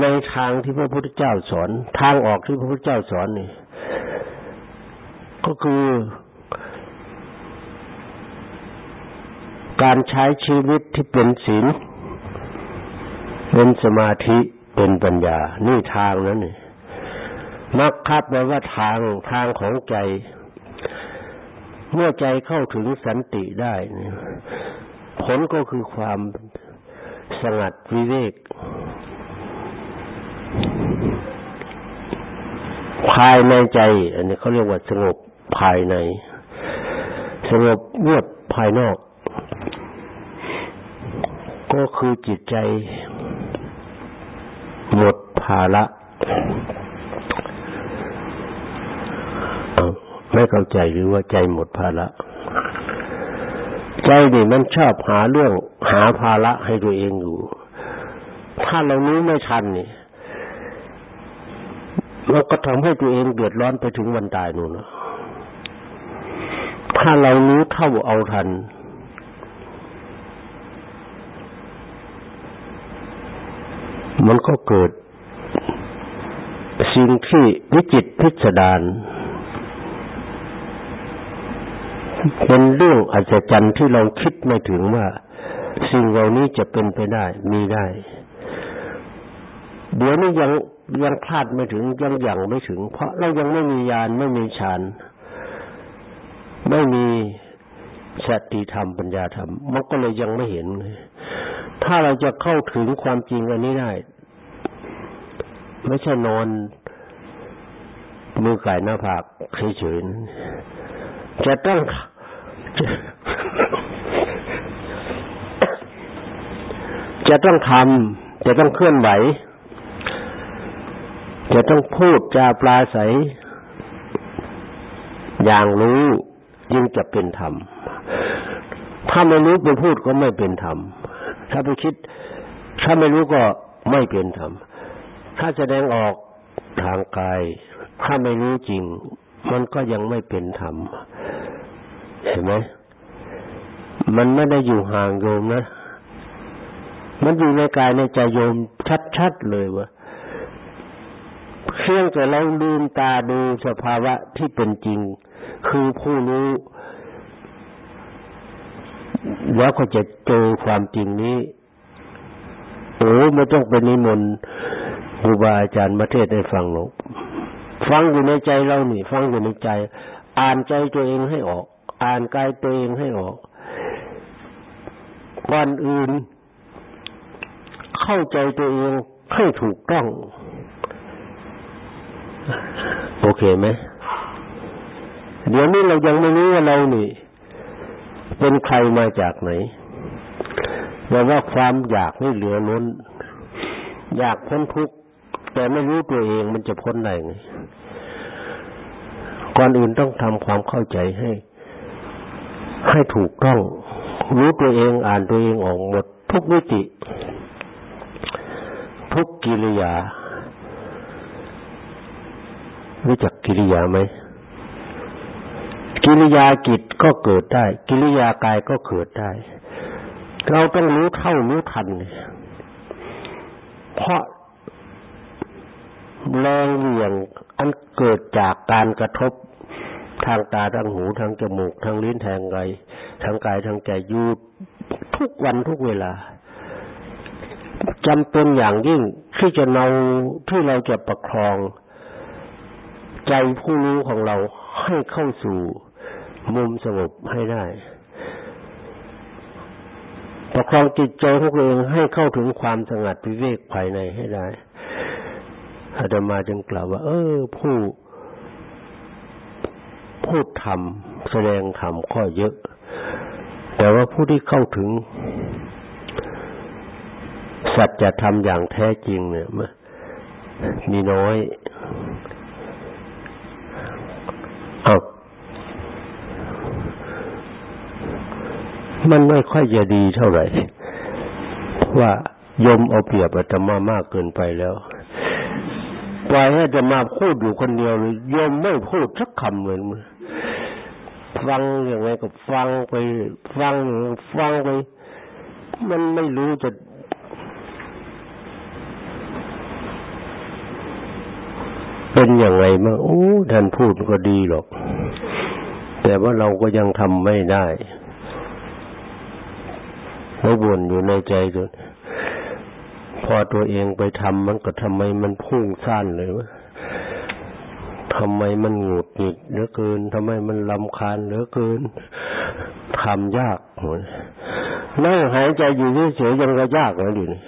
ในทางที่พระพุทธเจ้าสอน ทางออกที่พระพุทธเจ้าสอนนี่ก็คือการใช้ชีวิตที่เป็นศีล เป็นสมาธิ เป็นปัญญา นี่ทางนั้นนี่ มักคับแปลว่าทางทางของใจ เมื่อใจเข้าถึงสันติได้ผลก็คือความสงัดวิเวกภายในใจ อันนี้เขาเรียกว่าสงบภายใน สงบเงียบภายนอก ก็คือจิตใจหมดภาระไม่ เข้าใจหรือว่าใจหมดภาระใจนี่มันชอบหาเรื่องหาภาระให้ตัวเองอยู่ ถ้าเรารู้ไม่ทันนี่เราก็ทำให้ตัวเองเดือดร้อนไปถึงวันตายนู่นนะถ้าเรารู้เท่าเอาทัน มันก็เกิด สิ่งที่วิจิตพิสดาร เป็นเรื่องอัศจรรย์ที่เราคิดไม่ถึงว่า สิ่งเหล่านี้จะเป็นไปได้ มีได้ เดี๋ยวนี้ยังยังพลาดไม่ถึงยังยังไม่ถึง เพราะเรายังไม่มียานไม่มีฌานไม่มีสติธรรมปัญญาธรรม มันก็เลยยังไม่เห็น ถ้าเราจะเข้าถึงความจริงอันนี้ได้ ไม่ใช่นอนมือไก่หน้าผากเฉยๆจะต้อง จะต้องทำจะต้องเคลื่อนไหว จะต้องพูดจาปลาใส อย่างรู้ยิ่งจะเป็นธรรม ถ้าไม่รู้ไปพูดก็ไม่เป็นธรรม ถ้าไปคิด ถ้าไม่รู้ก็ไม่เป็นธรรม ถ้าแสดงออกทางกาย ถ้าไม่รู้จริง มันก็ยังไม่เป็นธรรม เห็นไหม มันไม่ได้อยู่ห่างโยมนะ มันอยู่ในกายในใจโยมชัดๆเลยว่าเพียงแต่เราลืมตาดูสภาวะที่เป็นจริง คือผู้รู้แล้วก็จะเจอความจริงนี้ โอ้ไม่ต้องเป็นนิมนต์ครูบาอาจารย์มาเทศให้ฟังหรอกฟังอยู่ในใจเรานี่ฟังอยู่ในใจ อ่านใจตัวเองให้ออก อ่านกายตัวเองให้ออกก่อนอื่น เข้าใจตัวเองให้ถูกต้อง โอเคไหมเดี๋ยวนี้เรายังไม่รู้ว่าเรานี่ เป็นใครมาจากไหนแต่ว่าความอยากไม่เหลือล้น อยากพ้นทุกข์แต่ไม่รู้ตัวเองมันจะพ้นได้ไงก่อนอื่นต้องทำความเข้าใจให้ ให้ถูกต้อง รู้ตัวเองอ่านตัวเองออกหมดทุกวิติ ทุกกิริยา รู้จักกิริยาไหมกิริยาจิตก็เกิดได้ กิริยากายก็เกิดได้ เราต้องรู้เท่ารู้ทัน เพราะแรงเหวี่ยงอันเกิดจากการกระทบทางตาทางหูทางจมูกทางลิ้นทางไกทางกายทางใจอยู่ทุกวันทุกเวลา จำเป็นอย่างยิ่งที่จะเราที่เราจะประคอง ใจผู้รู้ของเราให้เข้าสู่มุมสงบให้ได้ ประคองจิตใจของตัวเองให้เข้าถึงความสงัดวิเวกภายในให้ได้อาตมาจึงกล่าวว่า เออ ผู้พูดธรรมแสดงธรรมก็เยอะ แต่ว่าผู้ที่เข้าถึง สัจธรรมอย่างแท้จริงเนี่ยมีน้อยเอามันไม่ค่อยจะดีเท่าไหร่ ว่ายมเอาเปรียบอาตมามากเกินไปแล้วปล่อยให้อาตมาพูดอยู่คนเดียวเลยยมไม่พูดสักคำเหมือนฟังอย่างไรก็ฟังไป ฟังฟังไป มันไม่รู้จะ เป็นอย่างไรมาโอ้ท่านพูดก็ดีหรอก แต่ว่าเราก็ยังทำไม่ได้เขาบ่นอยู่ในใจจนพอตัวเองไปทำมันก็ทำไมมันพุ่งสั้นเลยวะทำไมมันหงุดหงิดเหลือเกินทำไมมันลำคาญเหลือเกินทำยากนั่งหายใจอยู่เฉยๆยังก็ยากเลยอยู่นี่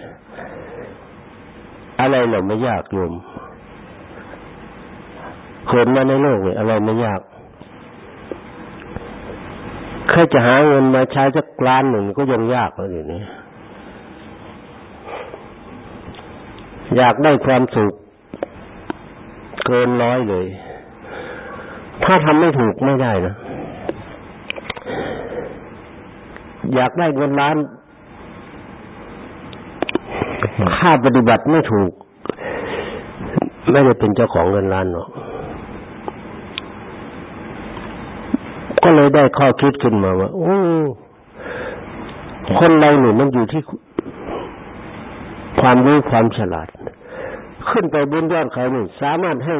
อะไรเราไม่ยากโยม เกิดมาในโลกเนี่ยอะไรไม่ยากแค่จะหาเงินมาใช้สักล้านหนึ่งก็ยังยากเลยอยู่นี่อยากได้ความสุขเกินร้อยเลย ถ้าทำไม่ถูกไม่ได้นะ อยากได้เงินล้าน ค่าปฏิบัติไม่ถูก ไม่ได้เป็นเจ้าของเงินล้านหรอก ก็เลยได้ข้อคิดขึ้นมาว่า โอ้ คนเราหนูมันอยู่ที่ความรู้ความฉลาด ขึ้นไปบนยอดเขาหนึ่งสามารถให้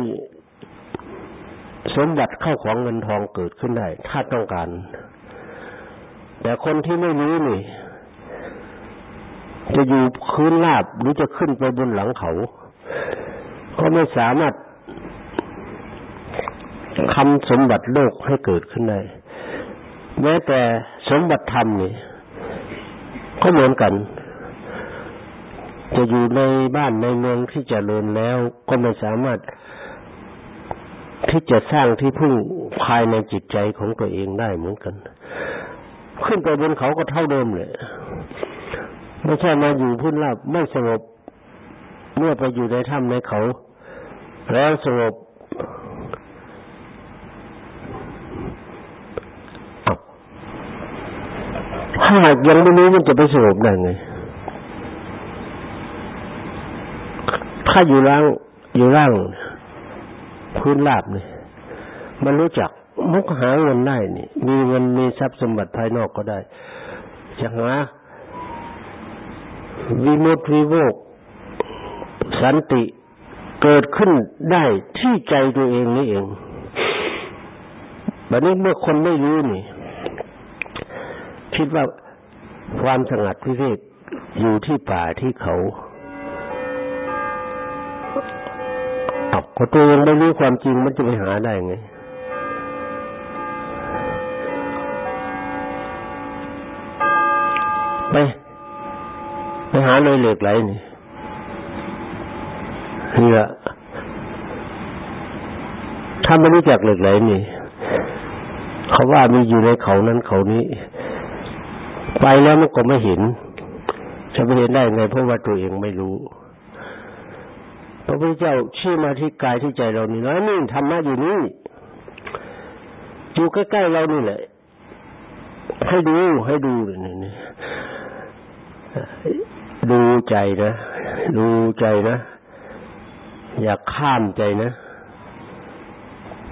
สมบัติเข้าของเงินทองเกิดขึ้นได้ ถ้าต้องการ แต่คนที่ไม่รู้นี่ จะอยู่คืนลาบหรือจะขึ้นไปบนหลังเขา ก็ไม่สามารถทำสมบัติโลกให้เกิดขึ้นได้ แม้แต่สมบัติธรรมนี่ก็เหมือนกัน จะอยู่ในบ้านในเมืองที่จเจริญแล้วก็ไม่สามารถที่จะสร้างที่พึ่งภายในจิตใจของตัวเองได้เหมือนกัน ขึ้นไปบนเขาก็เท่าเดิมเลยไม่ใช่มาอยู่พื้นราบไม่สงบเมื่อไปอยู่ในถ้ำในเขา แล้วสงบ ถ้าหากยังไม่รู้มันจะไปสงบได้ไง ถ้าอยู่ล่างอยู่ล่าง พื้นราบเนี่ยมันรู้จักมุกหาเงินได้นี่ มีเงินมีทรัพย์สมบัติภายนอกก็ได้ จะหาวิมุตติวิโวกสันติเกิดขึ้นได้ที่ใจตัวเองนี่เองแบบนี้เมื่อคนไม่รู้นี่ คิดว่าความสงัดพิเศษอยู่ที่ป่าที่เขาเอาก็ตัวยังไม่รู้ความจริงมันจะไปหาได้ไงไปไปหาเลยเหล็กไหลนี่เฮือถ้าไม่รู้จักเหล็กไหลนี่ เขาว่ามีอยู่ในเขานั้นเขานี้ ไปแล้วมันก็ไม่เห็น จะไม่เห็นได้ไงเพราะว่าตัวเองไม่รู้พระพุทธเจ้าชี้มาที่กายที่ใจเรานี่นะนี่ธรรมะอยู่นี่อยู่ใกล้ๆเรานี่แหละ ให้ดูให้ดูนี่นี่ดูใจนะดูใจนะ อย่าข้ามใจนะ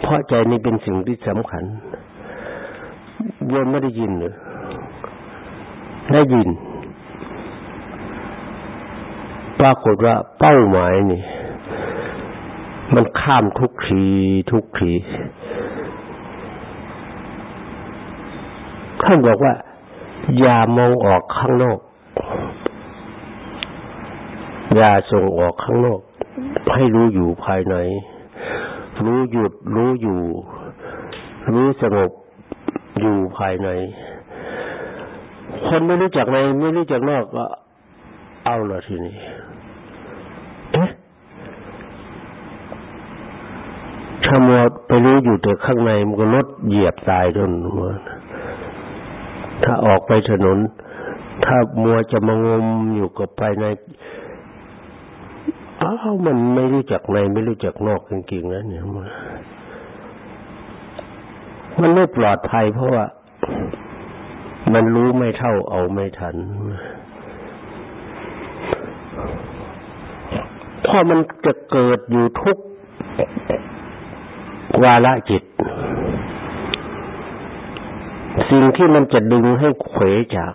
เพราะใจนี่เป็นสิ่งที่สำคัญโยมไม่ได้ยินเลย ได้ยิน ปรากฏว่าเป้าหมายนี่ มันข้ามทุกทีทุกทีท่านบอกว่า อย่ามองออกข้างนอก อย่าส่งออกข้างนอก ให้รู้อยู่ภายใน รู้หยุด รู้อยู่ รู้สงบอยู่ภายใน คนไม่รู้จักในไม่รู้จักนอกก็เอาละทีนี้เอ๊ะถ้ามัวไปรู้อยู่แต่ข้างในมันก็รถเหยียบตายด้วถ้าออกไปถนน ถ้ามัวจะมางมอยู่กับภายในอ้าวมันไม่รู้จักในไม่รู้จักนอกจริงๆแล้วเนี่ยมันมันไม่ปลอดภัยเพราะว่า มันรู้ไม่เท่าเอาไม่ทันเพราะมันจะเกิดอยู่ทุกวาระจิต สิ่งที่มันจะดึงให้เขวจาก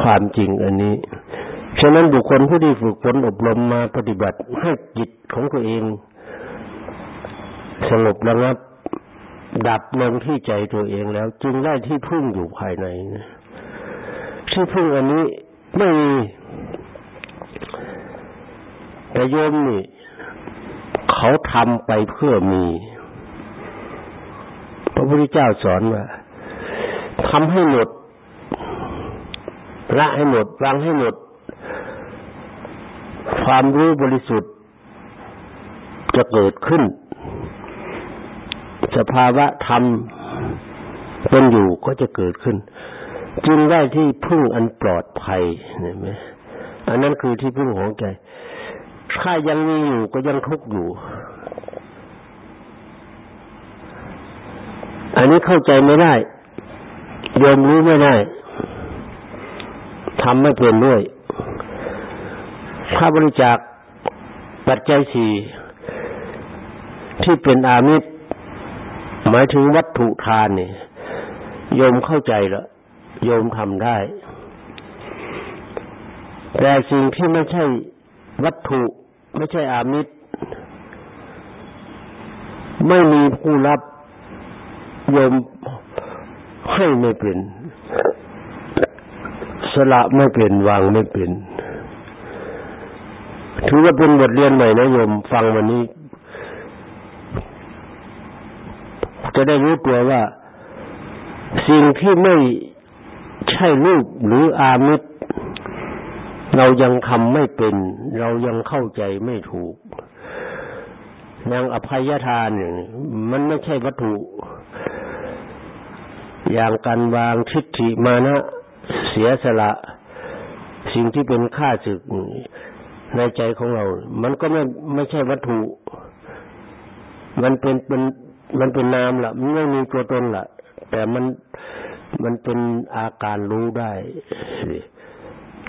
ความจริงอันนี้ ฉะนั้นบุคคลผู้ที่ฝึกฝนอบรมมาปฏิบัติให้จิตของตัวเอง สงบระงับ ดับลงที่ใจตัวเองแล้ว จึงได้ที่พึ่งอยู่ภายในที่พึ่งอันนี้ไม่มีแต่โยมนี่ เขาทำไปเพื่อมี พระพุทธเจ้าสอนว่าทำให้หมดละให้หมดวางให้หมด ความรู้บริสุทธิ์จะเกิดขึ้น สภาวะธรรมเป็นอยู่ก็จะเกิดขึ้น จึงได้ที่พึ่งอันปลอดภัยเห็นไหมอันนั้นคือที่พึ่งของใจถ้ายังมีอยู่ก็ยังทุกข์อยู่ อันนี้เข้าใจไม่ได้ยอมรู้ไม่ได้ทำไม่เป็นด้วย ถ้าบริจาคปัจจัยสี่ที่เป็นอามิตร หมายถึงวัตถุทานนี่โยมเข้าใจแล้วโยมทำได้ แต่สิ่งที่ไม่ใช่วัตถุ ไม่ใช่อามิตร ไม่มีผู้รับโยมให้ไม่เป็นสละไม่เป็นวางไม่เป็นถือว่าเป็นบทเรียนใหม่นะโยม ฟังวันนี้ จะได้รู้ตัวว่า สิ่งที่ไม่ใช่รูปหรืออามิตรเรายังทำไม่เป็น เรายังเข้าใจไม่ถูกอย่างอภัยทานมันไม่ใช่วัตถุ อย่างการวางทิฏฐิมานะเสียสละ สิ่งที่เป็นค่าศึกในใจของเรา มันก็ไม่ไม่ใช่วัตถุ มันเป็นเป็น มันเป็นนามละมันไม่มีตัวตนละแต่มันมันเป็นอาการรู้ได้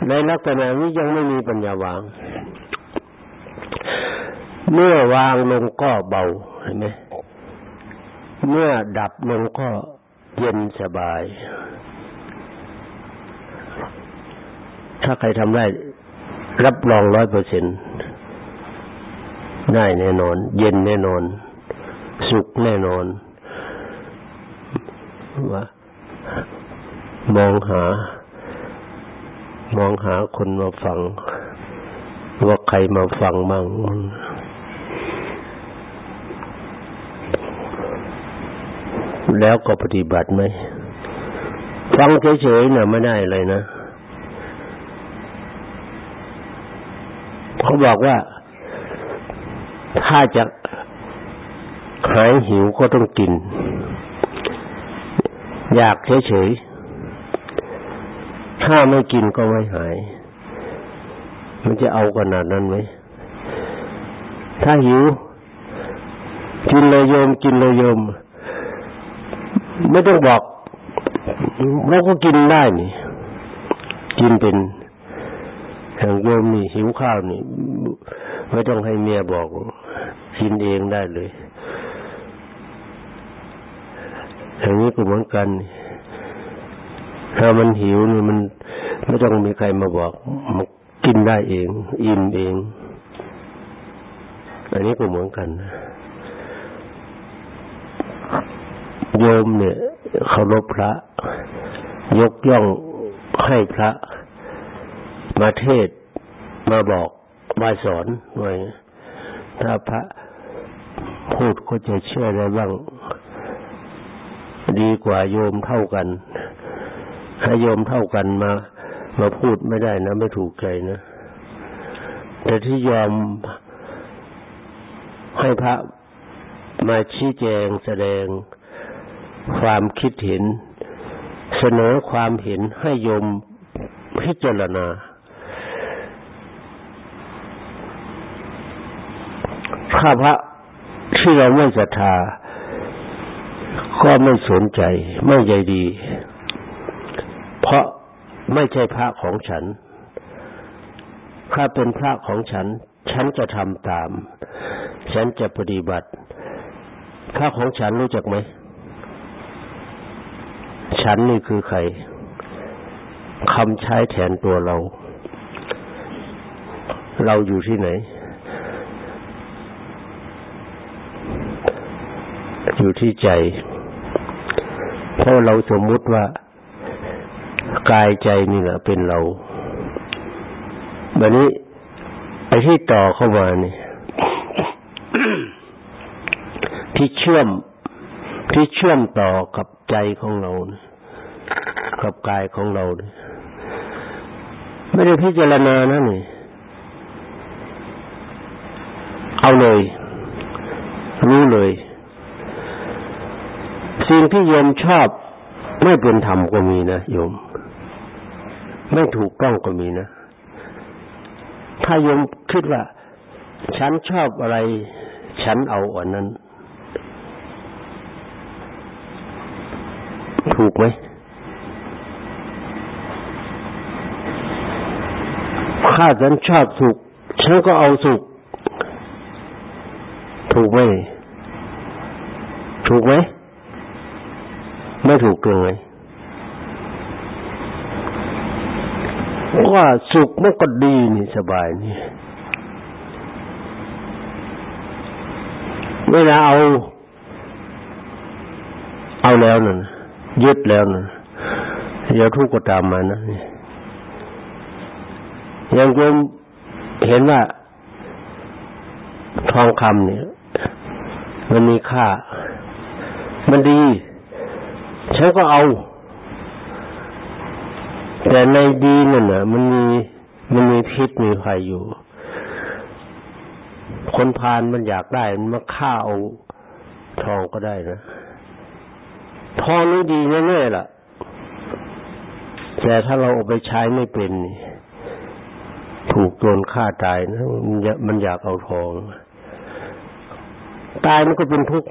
ในลักษณะนี้ยังไม่มีปัญญาวาง เมื่อวางลงก็เบาเห็นไหมเมื่อดับลงก็เย็นสบาย ถ้าใครทำได้ รับรองร้อยเปอร์เซ็นต์ได้แน่นอน เย็นแน่นอน สุขแน่นอนว่ามองหา มองหาคนมาฟัง ว่าใครมาฟังมั่งแล้วก็ปฏิบัติไหมฟังเฉยๆเนี่ยไม่ได้เลยนะเขาบอกว่า ถ้าจะ หายหิวก็ต้องกิน อยากเฉยๆ ถ้าไม่กินก็ไม่หาย มันจะเอาขนาดนั้นไหม ถ้าหิว กินเลยโยม กินเลยโยม ไม่ต้องบอกเราก็กินได้นี่ กินเป็นทางโยมนี่หิวข้าวนี่ ไม่ต้องให้เมียบอกกินเองได้เลย อย่างนี้ก็เหมือนกัน ถ้ามันหิวนี่มันไม่ต้องมีใครมาบอกมันกินได้เอง อิ่มเอง อันนี้ก็เหมือนกันโยมเนี่ยเคารพพระ ยกย่องให้พระ มาเทศมาบอกมาสอนไว้ถ้าพระพูดก็จะเชื่อได้บ้าง ดีกว่าโยมเท่ากันถ้าโยมเท่ากันมา มาพูดไม่ได้นะ ไม่ถูกใจนะ แต่ที่ยอมให้พระมาชี้แจงแสดงความคิดเห็น เสนอความเห็นให้โยมพิจารณา ถ้าพระที่เราไม่ศรัทธา ก็ไม่สนใจไม่ใยดี เพราะไม่ใช่พระของฉัน ถ้าเป็นพระของฉัน ฉันจะทำตาม ฉันจะปฏิบัติ พระของฉันรู้จักไหม ฉันนี่คือใครคำใช้แทนตัวเรา เราอยู่ที่ไหน อยู่ที่ใจ เพราะเราสมมุติว่ากายใจนี่แหละเป็นเราแบบนี้ไอ้ที่ต่อเข้ามานี่ที่เชื่อมที่เชื่อมต่อกับใจของเรา กับกายของเรา ไม่ได้พิจารณานะนี่ เอาเลย รู้เลย สิ่งที่โยมชอบไม่เป็นธรรมก็มีนะโยม ไม่ถูกต้องก็มีนะ ถ้าโยมคิดว่า ฉันชอบอะไร ฉันเอาอันนั้น ถูกไหมถ้าฉันชอบสุขฉันก็เอาสุขถูกไหมถูกไหม ไม่ถูกตรงไหนว่าสุขมันก็ดีนี่สบายนี่เวลาเอา เอาแล้วนั่นยึดแล้วนั่นเดี๋ยวทุกข์ก็ตามมานะนี่อย่างโยมเห็นว่า ทองคำเนี่ย มันมีค่า มันดี ฉันก็เอา แต่ในดีนั่นน่ะ มันมีมันมีพิษมีภัยอยู่ คนพานมันอยากได้ มันมาฆ่าเอาทองก็ได้นะ ทองนี่ดีแน่ๆล่ะ แต่ถ้าเราเอาไปใช้ไม่เป็น ถูกโดนฆ่าตายนะมันอยากเอาทอง ตายมันก็เป็นทุกข์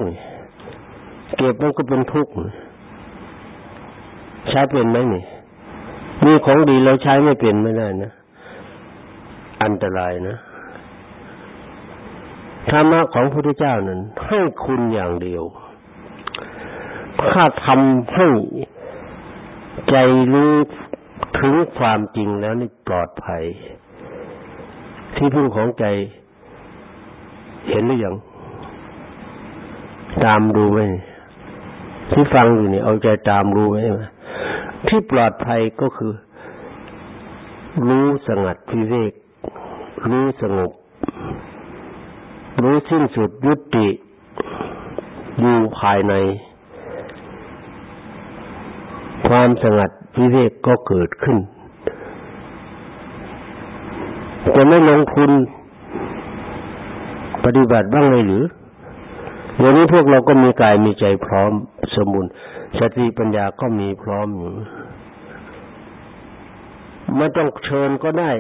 เก็บมันก็เป็นทุกข์ ใช้เป็นไหมนี่มีของดีเราใช้ไม่เป็นไม่ได้นะอันตรายนะธรรมะของพระพุทธเจ้านั้นให้คุณอย่างเดียว ถ้าทำให้ใจรู้ถึงความจริงแล้วนี่ปลอดภัย ที่พึ่งของใจ เห็นหรือยัง ตามดูไหมที่ฟังอยู่นี่เอาใจตามรู้ไหม ที่ปลอดภัยก็คือ รู้สงัดพิเวก รู้สงบ รู้สิ้นสุดยุติ อยู่ภายใน ความสงัดพิเวกก็เกิดขึ้น จะไม่ลงทุนปฏิบัติบ้างเลยหรือเดี๋ยวนี้พวกเราก็มีกายมีใจพร้อมสมบูรณ์ สติปัญญาก็มีพร้อมอยู่ไม่ต้องเชิญก็ได้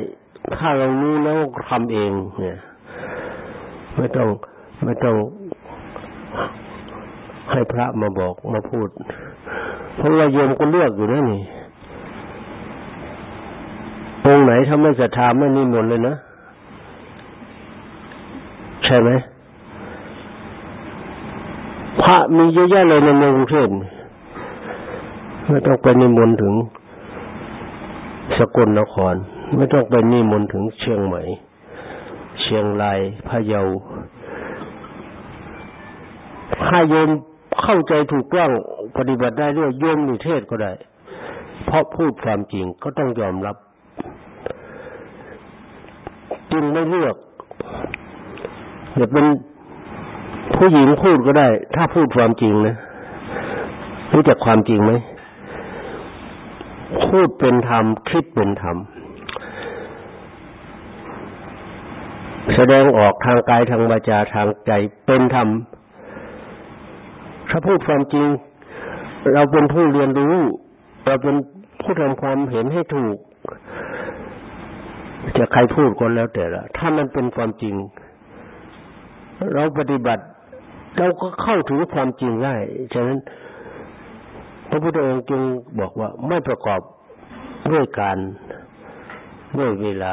ถ้าเรารู้แล้วทำเอง เนี่ย ไม่ต้องไม่ต้องให้พระมาบอกมาพูด เพราะว่าโยมก็เลือกอยู่นะนี่องไหนถ้าไม่ศรัทธาไม่นิมนต์เลยนะ ใช่ไหมพระมีเยอะแยะเลยในเมืองกรุงเทพ ไม่ต้องไปนิมนต์ถึงสกลนคร ไม่ต้องไปนิมนต์ถึงเชียงใหม่ เชียงรายพะเยาถ้าโยมเข้าใจถูกต้องปฏิบัติได้ด้วยโยมนิเทศก็ได้ เพราะพูดความจริงก็ต้องยอมรับ จึงไม่เลือกจะเป็นผู้หญิงพูดก็ได้ ถ้าพูดความจริงนะรู้จักความจริงไหม พูดเป็นธรรม คิดเป็นธรรม แสดงออกทางกายทางวาจาทางใจเป็นธรรม ถ้าพูดความจริง เราเป็นผู้เรียนรู้ เราเป็นผู้ทำความเห็นให้ถูก จะใครพูดก็แล้วแต่ละถ้ามันเป็นความจริง เราปฏิบัติ เราก็เข้าถึงความจริงได้ฉะนั้นพระพุทธองค์จึงบอกว่าไม่ประกอบ ด้วยการด้วยเวลา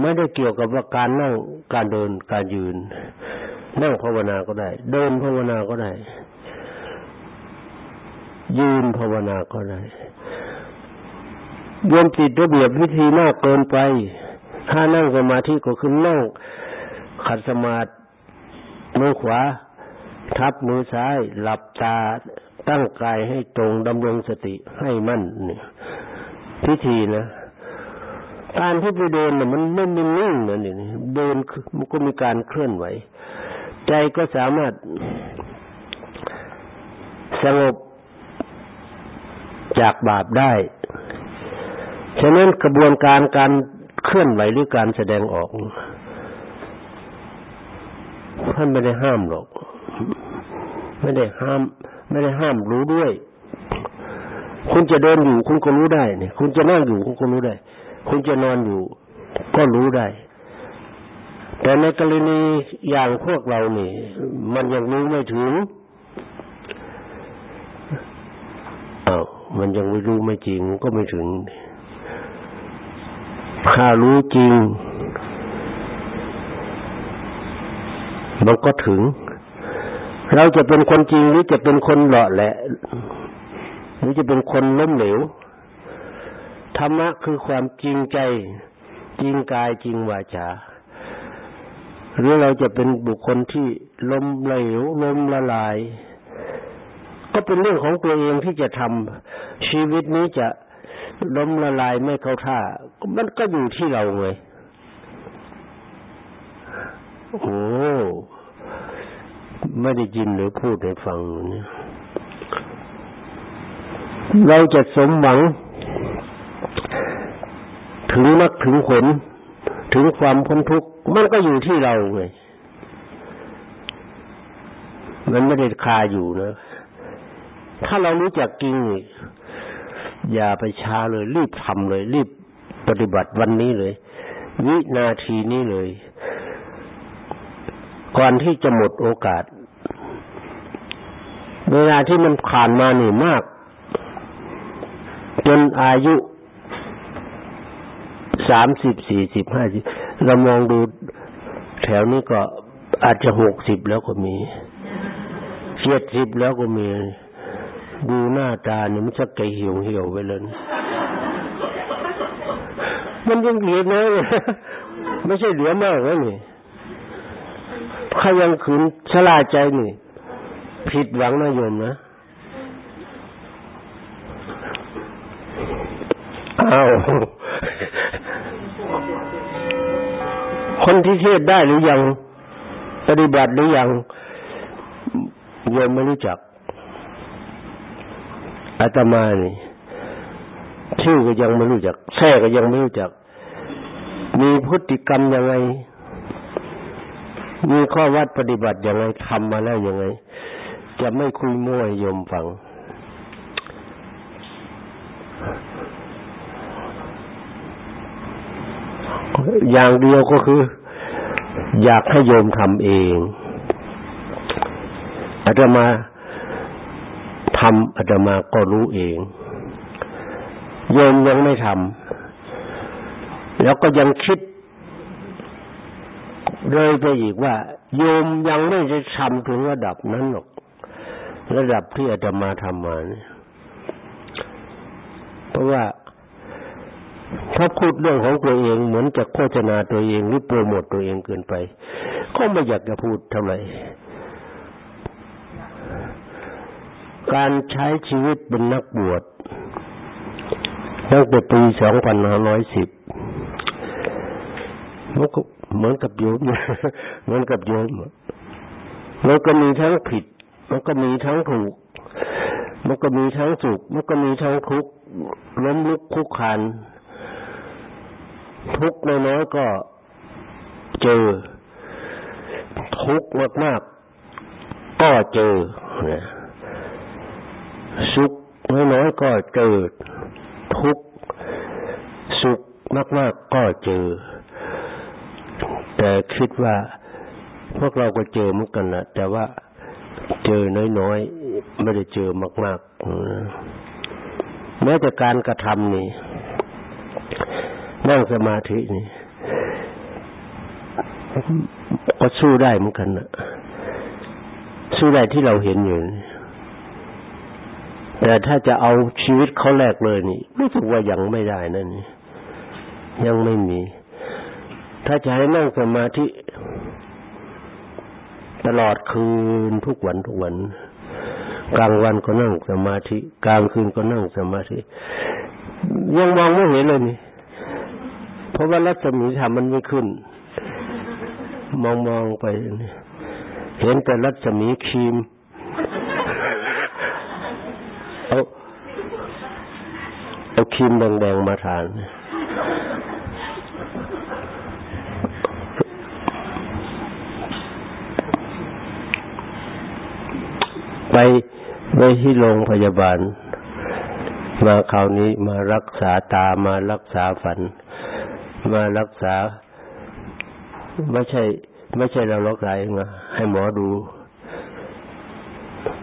ไม่ได้เกี่ยวกับว่าการนั่งการเดินการยืน นั่งภาวนาก็ได้ เดินภาวนาก็ได้ ยืนภาวนาก็ได้รวมติดระเบียบวิธีมากเกินไป ถ้านั่งสมาธิก็คือนั่งขัดสมาธิมือขวา ทับมือซ้าย หลับตา ตั้งกายให้ตรงดำรงสติให้มั่นเนี่ยพิธีนะการที่ไปเดินน่ะมันไม่ม่นิ่งนะนี่เดินมันก็มีการเคลื่อนไหว ใจก็สามารถสงบจากบาปได้ ฉะนั้นกระบวนการการเคลื่อนไหวหรือการแสดงออกท่านไม่ได้ห้ามหรอก ไม่ได้ห้าม ไม่ได้ห้ามรู้ด้วย คุณจะเดินอยู่ คุณก็รู้ได้เนี่ย คุณจะนั่งอยู่คุณก็รู้ได้ คุณจะนอนอยู่ ก็รู้ได้ แต่ในกรณีอย่างพวกเรานี่ มันยังรู้ไม่ถึงอ้าวมันยังไม่รู้ไม่จริงก็ไม่ถึงถ้ารู้จริง มันก็ถึง เราจะเป็นคนจริงหรือจะเป็นคนหล่อแหละ หรือจะเป็นคนล้มเหลวธรรมะคือความจริงใจ จริงกายจริงวาจาหรือเราจะเป็นบุคคลที่ล้มเหลวล้มละลาย ก็เป็นเรื่องของตัวเองที่จะทำชีวิตนี้จะล้มละลายไม่เข้าท่า มันก็อยู่ที่เราไงโอ้ ไม่ได้ยินหรือพูดให้ฟังเนี่ยเราจะสมหวัง ถึงนักถึงผลถึงความพ้นทุกข์มันก็อยู่ที่เราไงมันไม่ได้คาอยู่นะ ถ้าเรารู้จักจริงอย่าไปช้าเลย รีบทำเลย รีบปฏิบัติวันนี้เลย วินาทีนี้เลย ก่อนที่จะหมดโอกาส เวลาที่มันผ่านมาหนี่มาก จนอายุสามสิบสี่สิบห้าสิบเรามองดูแถวนี้ก็อาจจะหกสิบแล้วก็มีเจ็ดสิบแล้วก็มี ดูหน้าตาเนี่ยมันจะไกเหี่ยวเหี่ยวไปเลยมันยังเหลือน้อยไม่ใช่เหลือมากแล้วนี่ใครยังขืนชะลาใจนี่ ผิดหวังนะโยมนะอ้าวคนที่เทศได้หรือยัง ปฏิบัติหรือยังโยมไม่รู้จักอาตมานี่ชื่อก็ยังไม่รู้จักแท้ก็ยังไม่รู้จัก มีพฤติกรรมยังไง มีข้อวัดปฏิบัติยังไงทำมาแล้วยังไง จะไม่คุยมั่วโยมฟัง อย่างเดียวก็คือ อยากให้โยมทำเองอาตมาทำอาตมาก็รู้เอง โยมยังไม่ทำแล้วก็ยังคิดเลยไปอีกว่า โยมยังไม่ได้ทำถึงระดับนั้นหรอก ระดับที่อาตมาทำมาเนี่ยเพราะว่าถ้าพูดเรื่องของตัวเองเหมือนจะโฆษณาตัวเองหรือโปรโมทตัวเองเกินไป ก็ไม่อยากจะพูดเท่าไหร่การใช้ชีวิตเป็นนักบวชตั้งแต่ปีสองพันห้าร้อยสิบมันก็เหมือนกับโยมเหมือนกับโยมมันก็มีทั้งผิด มันก็มีทั้งถูก มันก็มีทั้งสุข มันก็มีทั้งทุกข์ล้มลุกคุกคานทุกข์น้อยก็เจอ ทุกข์มากๆก็เจอนี่ยสุขน้อยๆก็เจอ ทุกข์สุขมากๆก็เจอ แต่คิดว่าพวกเราก็เจอเหมือนกันนะแต่ว่า เจอน้อยๆ ไม่ได้เจอมากๆแม้แต่การกระทำนี่นั่งสมาธินี่ก็สู้ได้เหมือนกันนะสู้ได้ที่เราเห็นอยู่นี่แต่ถ้าจะเอาชีวิตเขาแลกเลยนี่รู้สึกว่ายังไม่ได้นั่นนี่ยังไม่มี ถ้าจะให้นั่งสมาธิ ตลอดคืนทุกวันทุกวัน กลางวันก็นั่งสมาธิ กลางคืนก็นั่งสมาธิ ยังมองไม่เห็นเลยนี่ เพราะว่ารัศมีธรรมมันไม่ขึ้น มองมองไป เห็นแต่รัศมีครีมเอาเอาครีมแดงๆมาทาน ไปไปที่โรงพยาบาล มาคราวนี้มารักษาตามารักษาฝัน มารักษา ไม่ใช่ ไม่ใช่เรารักษาเองนะให้หมอดู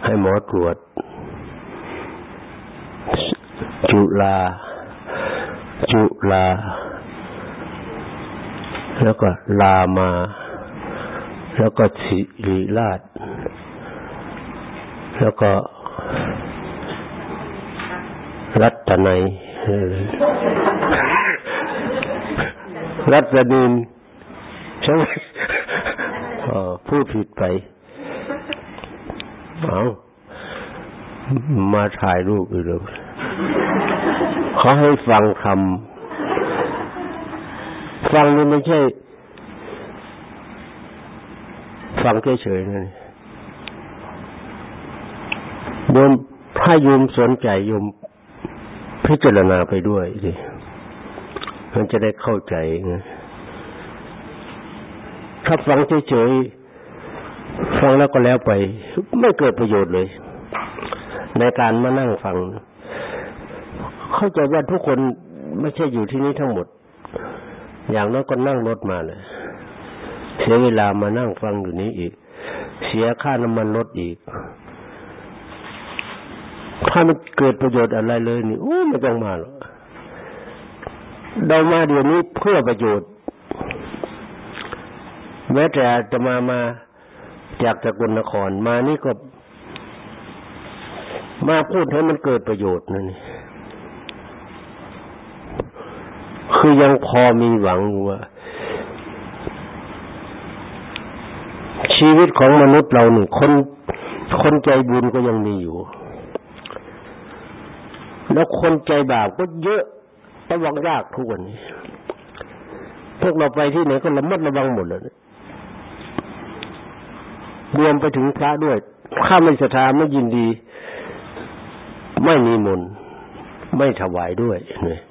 ให้หมอตรวจ จุลา จุลา แล้วก็ลามา แล้วก็สิริราช แล้วก็รัตนัยรัตนินใช่ไหมพูดผิดไป เอามาถ่ายรูปอีกแล้วเขาให้ฟังคำฟังนี่ไม่ใช่ ฟังเฉยๆนั่ โยมถ้าโยมสนใจโยมพิจารณาไปด้วยสิมันจะได้เข้าใจไงถ้าฟังเฉยๆฟังแล้วก็แล้วไป ไม่เกิดประโยชน์เลย ในการมานั่งฟัง เข้าใจว่าทุกคนไม่ใช่อยู่ที่นี้ทั้งหมด อย่างน้อยก็นั่งรถมาเลยเสียเวลามานั่งฟังอยู่นี้อีก เสียค่าน้ำมันรถอีก ถ้ามันเกิดประโยชน์อะไรเลยนี่โอ้ไม่ต้องมาหรอกเรามาเดี๋ยวนี้เพื่อประโยชน์ แม้แต่จะมามาจากสกลนครมานี่ก็ มาพูดให้มันเกิดประโยชน์นั่นนี่คือยังพอมีหวังว่า ชีวิตของมนุษย์เรานี่คนคนใจบุญก็ยังมีอยู่ แล้วคนใจบาปก็เยอะระวังยากทุกวันนี้พวกเราไปที่ไหนก็ระมัดระวังหมดเลยรวมไปถึงพระด้วย ข้าไม่ศรัทธาไม่ยินดี ไม่มีมนไม่ถวายด้วยเนี่ย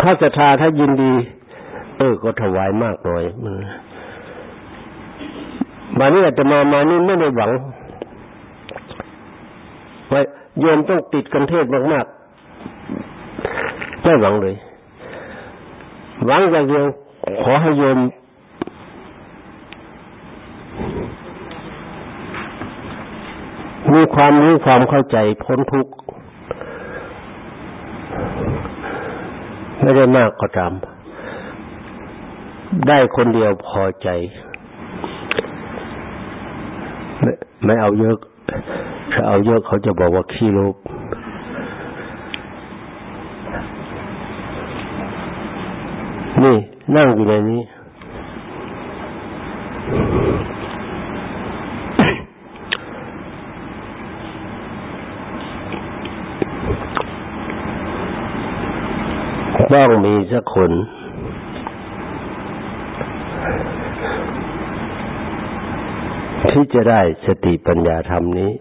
ถ้าศรัทธาถ้ายินดี เออ ก็ถวายมากหน่อยมานี่อาจจะมามานี่ไม่ได้หวัง ว่าโยมต้องติดกันเทศมากๆไม่หวังเลยหวังอย่างเดียวขอให้โยมมีความรู้ความเข้าใจพ้นทุกข์ไม่ได้มากก็ตามได้คนเดียวพอใจ ไม่ไม่เอาเยอะ ถ้าเอาเยอะเขาจะบอกว่าขี้ลูกนี่นั่งอยู่ในนี้ ต้องมีสักคนที่จะได้สติปัญญาธรรมนี้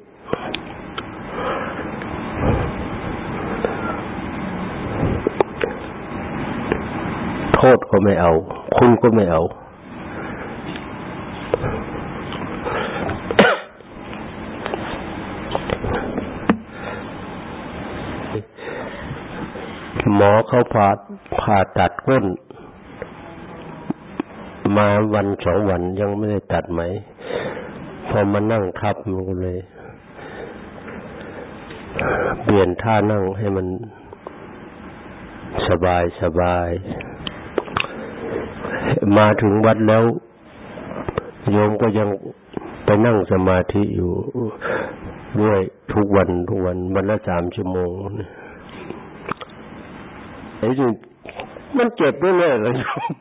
โทษก็ ไม่เอา คุณก็ไม่เอา หมอเขาผ่าผ่าตัดก้น มาวันสองวันยังไม่ได้ตัดไหม พอมานั่งทับมันก็เลยเปลี่ยนท่านั่งให้มันสบายสบาย มาถึงวัดแล้ว โยมก็ยังไปนั่งสมาธิอยู่ด้วยทุกวันทุกวันวันละสามชั่วโมงไอ้ที่มันเจ็บด้วยเลยโยม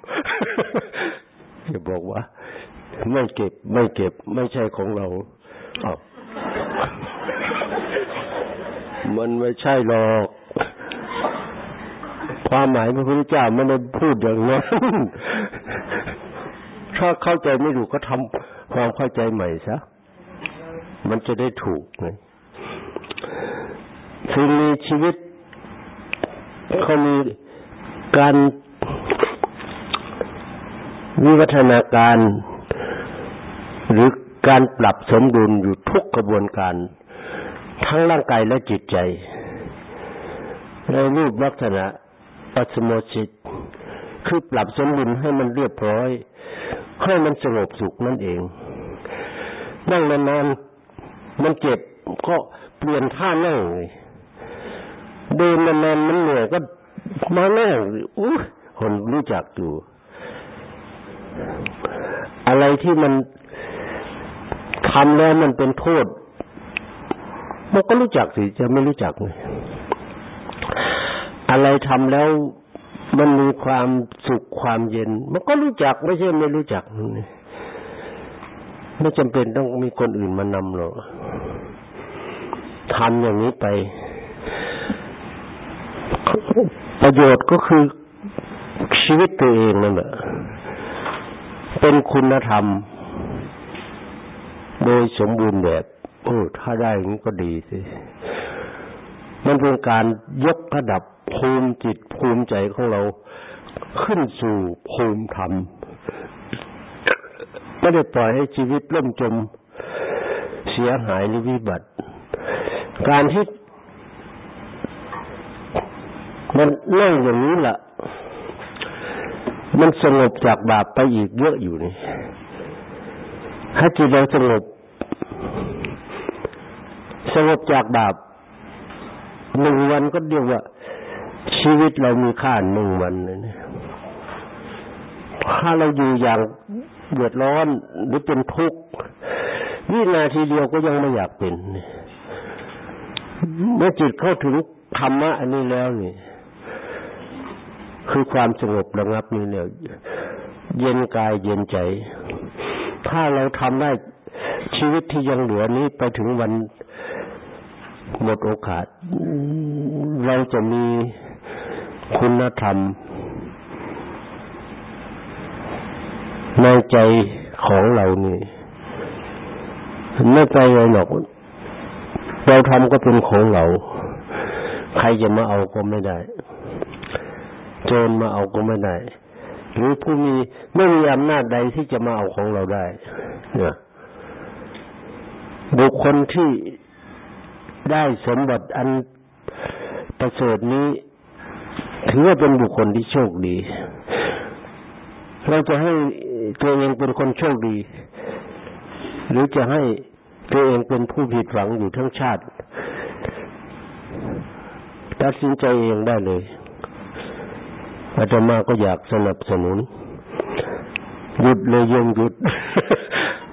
จะบอกว่า ไม่เก็บไม่เก็บ ไม่ใช่ของเราอามันไม่ใช่หรอก ความหมายพระพุทธเจ้าไม่ได้พูดอย่างนั้น ถ้าเข้าใจไม่ถูกก็ทำความเข้าใจใหม่ซะมันจะได้ถูกไงคือมีชีวิตเขามีการวิวัฒนาการ หรือการปรับสมดุลอยู่ทุกกระบวนการ ทั้งร่างกายและจิตใจ ในรูปลักษณะปัสโมชิต คือปรับสมดุลให้มันเรียบร้อย ให้มันสงบสุขนั่นเอง นั่งนานๆมันเจ็บก็เปลี่ยนท่านั่งเลยเดินนานๆมันเหนื่อยก็มานั่งอู้คนรู้จักอยู่ อะไรที่มันทำแล้วมันเป็นโทษมันก็รู้จักสิจะไม่รู้จักเลยอะไรทำแล้ว มันมีความสุขความเย็น มันก็รู้จักไม่ใช่ไม่รู้จักไม่จำเป็นต้องมีคนอื่นมานำหรอกทำอย่างนี้ไป ประโยชน์ก็คือชีวิตตัวเองนั่นแหละเป็นคุณธรรม โดยสมบูรณ์แบบโอ้ถ้าได้อย่างนี้ก็ดีสิมันเป็นการยกระดับ ภูมิจิตภูมิใจของเราขึ้นสู่ภูมิธรรมไม่ได้ปล่อยให้ชีวิตล่มจมเสียหายหรือวิบัติ การที่มันนั่งอย่างนี้ล่ะ มันสงบจากบาปไปอีกเยอะอยู่นี่ถ้าจิตเราสงบสงบจากบาปหนึ่งวันก็เดียวว่า ชีวิตเรามีค่าหนึ่งวันเลยนะถ้าเราอยู่อย่างเดือดร้อนหรือเป็นทุกข์วินาทีเดียวก็ยังไม่อยากเป็นเมื่อจิตเข้าถึงธรรมะอันนี้แล้วนี่คือความสงบระงับนี่เนี่ยเย็นกายเย็นใจ ถ้าเราทำได้ชีวิตที่ยังเหลือนี้ไปถึงวันหมดโอกาส เราจะมี คุณธรรม ในใจของเรานี่ไม่ไปเลยหรอกเราทำก็เป็นของเรา ใครจะมาเอาก็ไม่ได้ โจรมาเอาก็ไม่ได้ หรือผู้มีไม่มีอำนาจใดที่จะมาเอาของเราได้เนี่ยบุคคลที่ได้สมบัติอันประเสริฐนี้ ถือว่าเป็นบุคคลที่โชคดี เราจะให้ตัวเองเป็นคนโชคดี หรือจะให้ตัวเองเป็นผู้ผิดหวังอยู่ทั้งชาติ ตัดสินใจเองได้เลยอาตมาก็อยากสนับสนุนหยุดเลยยงหยุด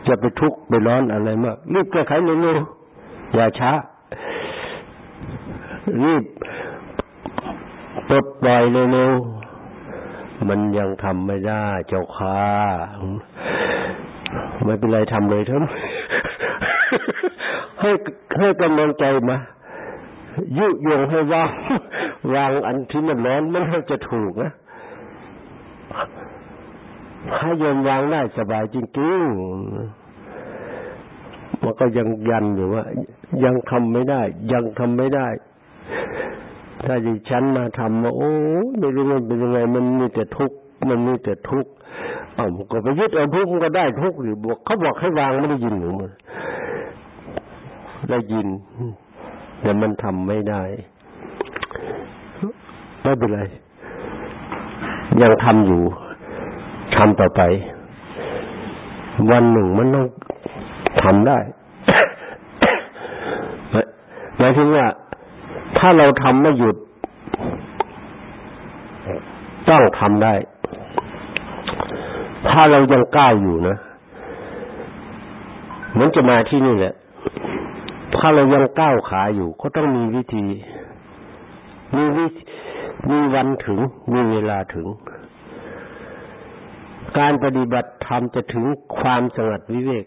จะไปทุกข์ไปร้อนอะไรมากรีบแก้ไขเร็วๆอย่าช้ารีบ ปลดปล่อยเร็วๆ มันยังทำไม่ได้เจ้าค่ะไม่เป็นไรทำเลยทั้งให้ให้กำลังใจมายุยงให้วางวางอันที่มันร้อนมันจะถูกนะให้ยอมวางได้สบายจริงๆมันก็ยังยันอยู่ว่า ยังทำไม่ได้ ยังทำไม่ได้ ถ้าดิฉันมาทำมาโอ้ไม่รู้มันเป็นยังไง มันมีแต่ทุกข์มันมีแต่ทุกข์เอาก็ไปยึดเอาทุกข์มันก็ได้ทุกข์หรือบวกเขาบอกให้วางไม่ได้ยินหรือมันได้ยินแต่มันทำไม่ได้ไม่เป็นไร ยังทำอยู่ทำต่อไป วันหนึ่งมันต้องทำได้หมายถึงว่า ถ้าเราทำไม่หยุด ต้องทำได้ ถ้าเรายังก้าวอยู่นะเหมือนจะมาที่นี่แหละ ถ้าเรายังก้าวขาอยู่ ก็ต้องมีวิธี มีวิมีวันถึง มีเวลาถึง การปฏิบัติธรรมจะถึงความสงัดวิเวก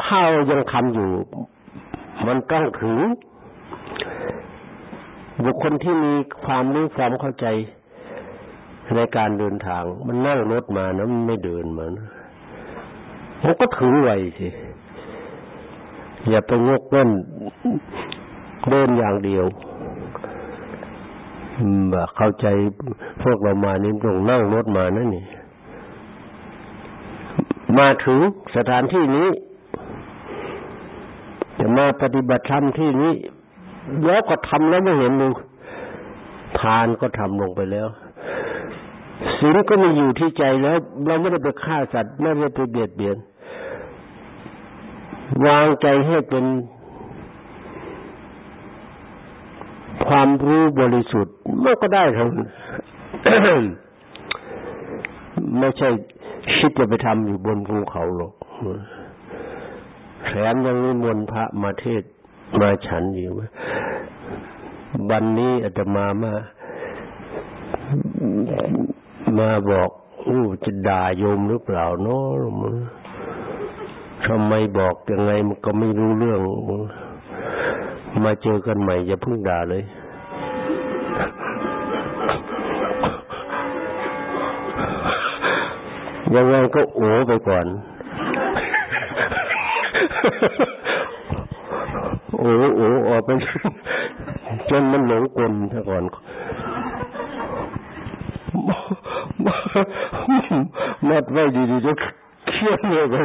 ถ้าเรายังทำอยู่ มันต้องถึง บุคคลที่มีความรู้ความเข้าใจในการเดินทาง มันนั่งรถมานะมันไม่เดินมานะมันก็ถึงไวสิ อย่าไปงกเล่นเดินอย่างเดียวแบบเข้าใจพวกเรามานี่ต้องนั่งรถมานั่นนี่ มาถึงสถานที่นี้ จะมาปฏิบัติธรรมที่นี้ แล้วก็ทำแล้วไม่เห็นดูทานก็ทำลงไปแล้วศีลก็มีอยู่ที่ใจแล้ว เราไม่ได้ไปฆ่าสัตว์ไม่ได้ไปเบียดเบียน วางใจให้เป็นความรู้บริสุทธิ์มันก็ได้ทั้งไม่ใช่คิดจะไปทำอยู่บนภูเขาหรอกแถมยังมีมนพระมาเทศ มาฉันอยู่วันนี้อาตมามา มาบอกอู้จะด่าโยมหรือเปล่าเนาะทำไมบอกยังไงมันก็ไม่รู้เรื่อง มาเจอกันใหม่อย่าเพิ่งด่าเลยยังไงก็โอ้ไปก่อน อ้โอ้ออกไปจนมันหลงกลซะก่อนมัดไว้ดีๆจะเคี่ยวเลยไป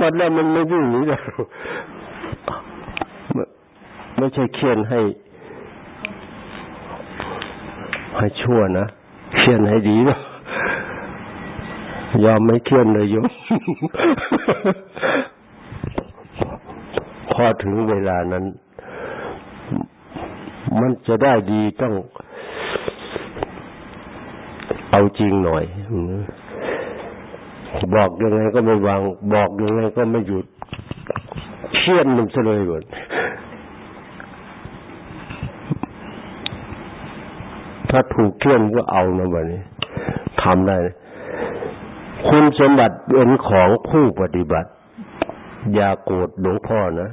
มัดแล้วมันไม่วิ่งหนีแล้วไม่ใช่เคียนให้ ให้ชั่วนะเคียนให้ดีนะยอมไม่เคียนเลยโยม อถึงเวลานั้น มันจะได้ดีต้องเอาจริงหน่อย บอกยังไงก็ไม่วาง บอกยังไงก็ไม่หยุดเคี่ยนมันเลยหมดถ้าถูกเคี่ยนก็เอานะวันนี้ทำได้ คุณสมบัติเป็นของผู้ปฏิบัติ อย่าโกรธหลวงพ่อนะ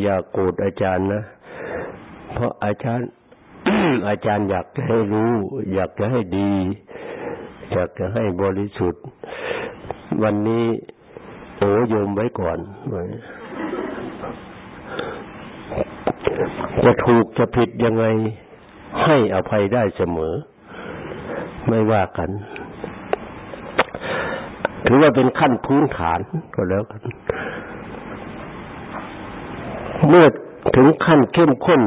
อย่าโกรธอาจารย์นะ เพราะอาจารย์ อาจารย์อยากจะให้รู้ อยากจะให้ดี อยากจะให้บริสุทธิ์ วันนี้โอ้โยมไว้ก่อน จะถูกจะผิดยังไงให้อภัยได้เสมอ ไม่ว่ากันถือว่าเป็นขั้นพื้นฐานก็แล้วกัน เมื่อถึงขั้นเข้มข้น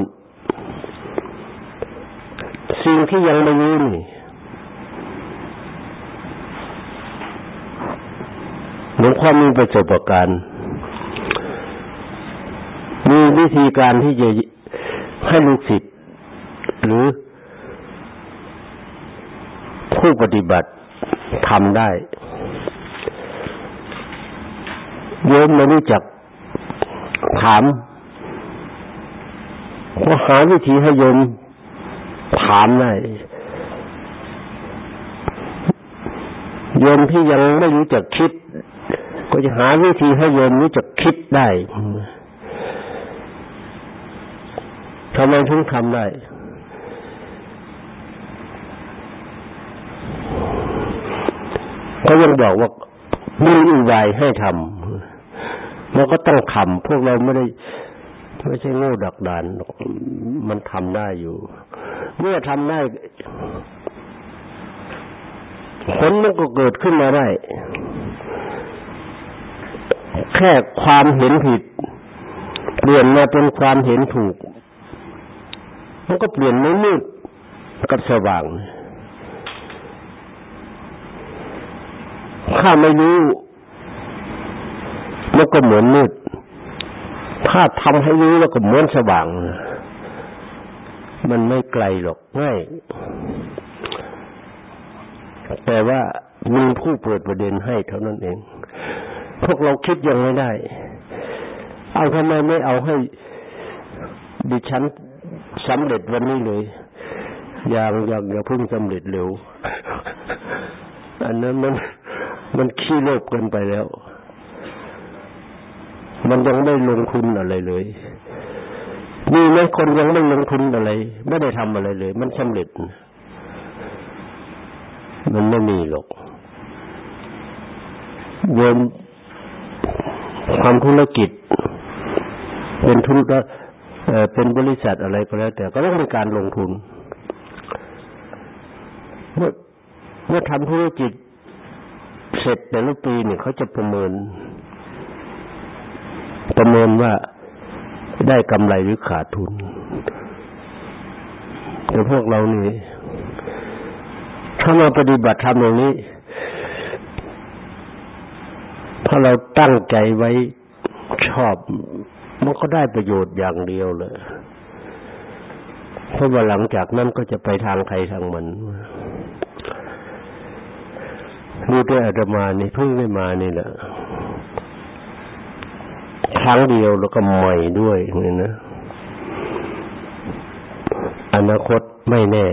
สิ่งที่ยังไม่รู้นี่หลวงพ่อมีประสบการณ์มีวิธีการที่จะให้ลูกศิษย์หรือผู้ปฏิบัติทำได้โยมไม่รู้จักถาม ก็หาวิธีให้โยมถามได้โยมที่ยังไม่รู้จักคิด ก็จะหาวิธีให้โยมรู้จักคิดได้ทำไมถึงทำได้เขายังบอกว่ามีอุบายให้ทำเราก็ต้องทำพวกเราไม่ได้ ไม่ใช่โง่ดักดานมันทำได้อยู่ เมื่อทำได้ ผลมันก็เกิดขึ้นมาได้ แค่ความเห็นผิด เปลี่ยนมาเป็นความเห็นถูก มันก็เปลี่ยนไม่มืดกับสว่างถ้าไม่รู้ มันก็เหมือนมืด ถ้าทำให้รู้แล้วก็เหมือนสว่าง มันไม่ไกลหรอกง่ายแต่ว่ามีผู้เปิดประเด็นให้เท่านั้นเอง พวกเราคิดยังไม่ได้ เอาทำไมไม่เอาให้ดิฉันสำเร็จวันนี้เลยอย่างอย่างอย่าเพิ่งสำเร็จเร็ว อันนั้นมันมันขี้โลภเกินไปแล้ว มันยังไม่ลงทุนอะไรเลยมีไหมคนยังไม่ลงทุนอะไร ไม่ได้ทำอะไรเลย มันสำเร็จ มันไม่มีหรอกโยมความธุรกิจ เป็นธุรกิจเป็นบริษัทอะไรก็แล้ว แต่ก็ต้องมีการลงทุน เมื่อเมื่อทำธุรกิจเสร็จแต่ละปีเนี่ยเขาจะประเมิน ประเมินว่าได้กำไรหรือขาดทุน แต่พวกเรานี่ถ้ามาปฏิบัติธรรมอย่างนี้ ถ้าเราตั้งใจไว้ชอบมันก็ได้ประโยชน์อย่างเดียวเลย เพราะว่าหลังจากนั้นก็จะไปทางใครทางมันนี่แต่อาตมานี่เพิ่งได้มานี่แหละ ครั้งเดียวแล้วก็ใหม่ด้วยเนี่นะ อนาคตไม่แน่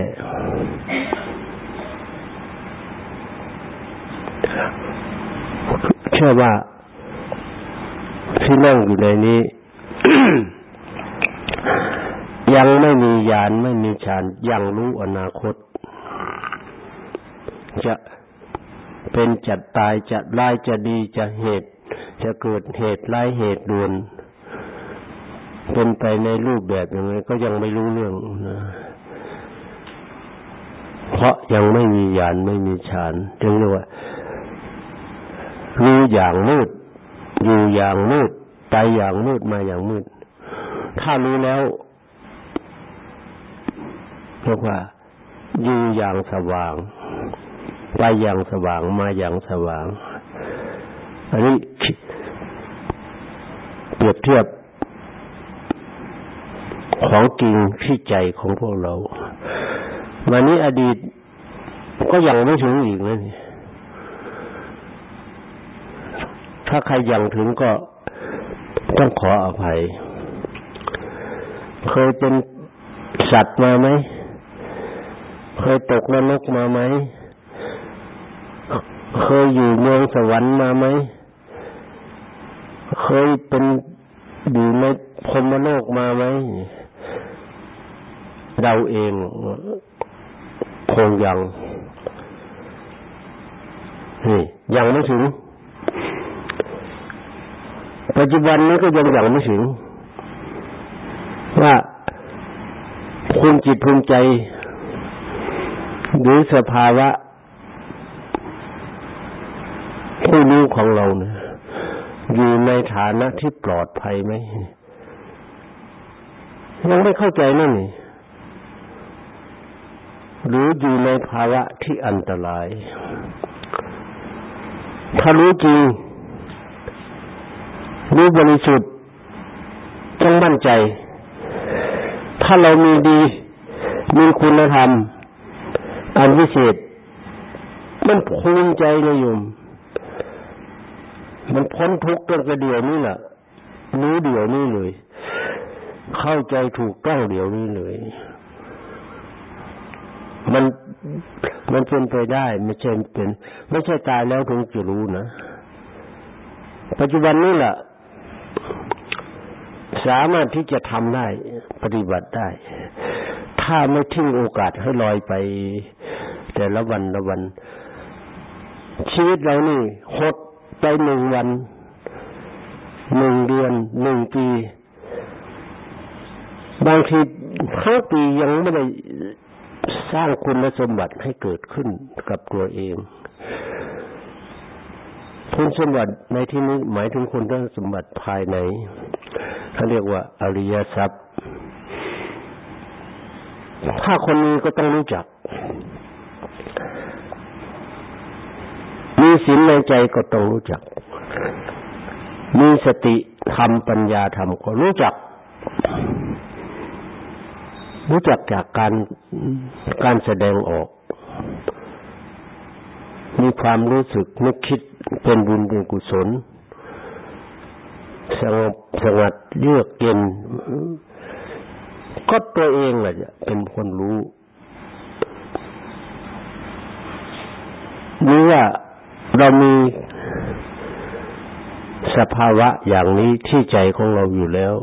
เชื่อว่าที่นั่งอยู่ในนี้ ยังไม่มียานไม่มีฌานยังรู้อนาคต จะเป็นจะตายจะร้ายจะดีจะเหตุ จะเกิดเหตุร้ายเหตุด่วน เป็นไปในรูปแบบยังไงก็ยังไม่รู้เรื่องนะเพราะยังไม่มีญาณไม่มีฌานจึงเรียกว่ารู้อย่างมืด อยู่อย่างมืดไปอย่างมืดมาอย่างมืด ถ้ารู้แล้วเรียกว่าอยู่อย่างสว่างไปอย่างสว่างมาอย่างสว่าง อันนี้เป รียบเทียบของจริงที่ใจของพวกเราวันนี้อดีตก็ยังไม่ถึงอีกเลยถ้าใครยังถึงก็ต้องขออภัย เคยเป็นสัตว์มาไหม เคยตกนรกมาไหม เคยอยู่เมืองสวรรค์มาไหม เคยเป็น อยู่ในพรมโลกมาไหมเราเองคงยังนี่ยังไม่ถึง ปัจจุบันนี้ก็ยังยังไม่ถึง ว่าภูมิจิตภูมิใจ หรือสภาวะผู้รู้ของเราเนี่ย อยู่ในฐานะที่ปลอดภัยไหมยังไม่เข้าใจนั่นนี่หรืออยู่ในภาวะที่อันตราย ถ้ารู้จริงรู้บริสุทธิ์ต้องมั่นใจ ถ้าเรามีดี มีคุณธรรม อันวิเศษ มันภูมิใจนะโยม มันพ้นทุกข์ตั้งแต่เดียวนี้แหละรู้เดียวนี้เลย เข้าใจถูกต้องเดียวนี้เลย มันมันเป็นไปได้ ไม่ใช่เป็น ไม่ใช่ตายแล้วถึงจะรู้นะ ปัจจุบันนี้แหละสามารถที่จะทำได้ปฏิบัติได้ ถ้าไม่ทิ้งโอกาสให้ลอยไป แต่ละวันละวัน ชีวิตเรานี่หด ไปหนึ่งวันหนึ่งเดือนหนึ่งปี บางทีทั้งปียังไม่ได้สร้างคุณสมบัติให้เกิดขึ้นกับตัวเองคุณสมบัติในที่นี้หมายถึงคุณสมบัติภายในเขาเรียกว่า อริยทรัพย์ ถ้าคนนี้ก็ต้องรู้จัก ศีลในใจก็ต้องรู้จัก มีสติธรรมปัญญาธรรมก็รู้จัก รู้จักจากการการแสดงออก มีความรู้สึกนึกคิดเป็นบุญเป็นกุศลสงบสงัดเยือกเย็นก็ตัวเองแหละเป็นคนรู้รู้ว่า เรามีสภาวะอย่างนี้ที่ใจของเราอยู่แล้ว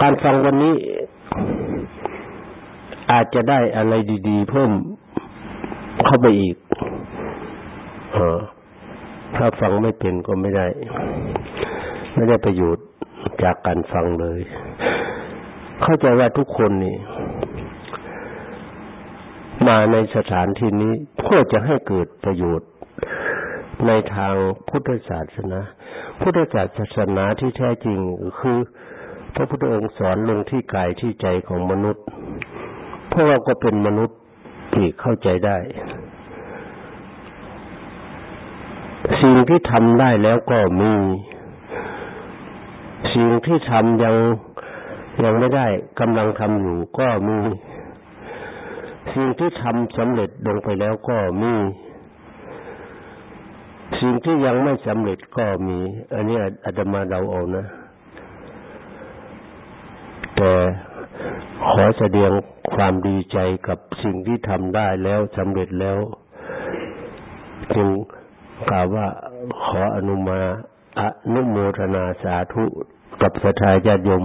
การฟังวันนี้ อาจจะได้อะไรดีๆ เพิ่มเข้าไปอีกอถ้าฟังไม่เป็นก็ไม่ได้ ไม่ได้ประโยชน์จากการฟังเลย เข้าใจว่าทุกคนนี่ มาในสถานที่นี้เพื่อจะให้เกิดประโยชน์ในทางพุทธศาสนา พุทธศาสนาที่แท้จริงคือพระพุทธองค์สอนลงที่กายที่ใจของมนุษย์ เพราะเราก็เป็นมนุษย์ที่เข้าใจได้ สิ่งที่ทำได้แล้วก็มี สิ่งที่ทำยังยังไม่ได้กำลังทำอยู่ก็มี สิ่งที่ทำสำเร็จลงไปแล้วก็มี สิ่งที่ยังไม่สำเร็จก็มี อันนี้อาตมาเราเอานะ แต่ขอแสดงความดีใจกับสิ่งที่ทำได้แล้วสำเร็จแล้ว จึงกล่าวว่าขออนุมาอนุโมทนาสาธุกับสทายาญาติม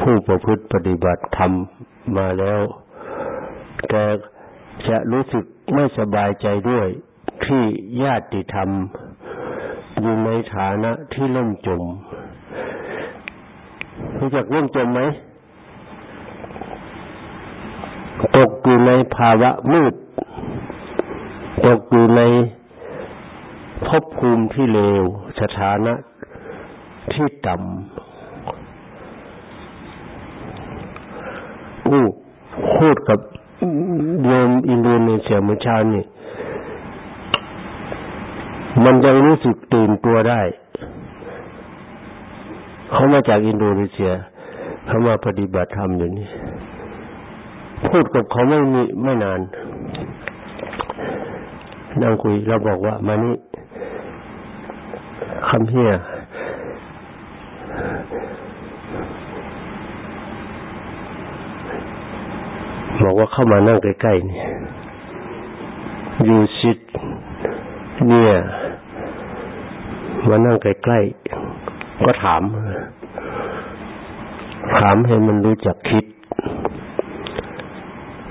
ผู้ประพฤติปฏิบัติธรรมมาแล้ว แต่จะรู้สึกไม่สบายใจด้วยที่ญาติธรรม อยู่ในฐานะที่ล่มจมรู้จักล่มจมไหมตกอยู่ในภาวะมืด ตกอยู่ในภพภูมิที่เลว สถานะที่ต่ำอู้พูดกับ โยมอินโดนีเซียเมื่อเช้านี่มันยังรู้สึกตื่นตัวได้ เขามาจากอินโดนีเซียเขามาปฏิบัติธรรมอยู่นี่ พูดกับเขาไม่มีไม่นาน นั่งคุยเราบอกว่ามานี่คำเฮีย บอกว่าเข้ามานั่งใกล้ๆนี่อยู่ชิด เนี่ย มานั่งใกล้ๆก็ถาม ถามให้มันรู้จักคิด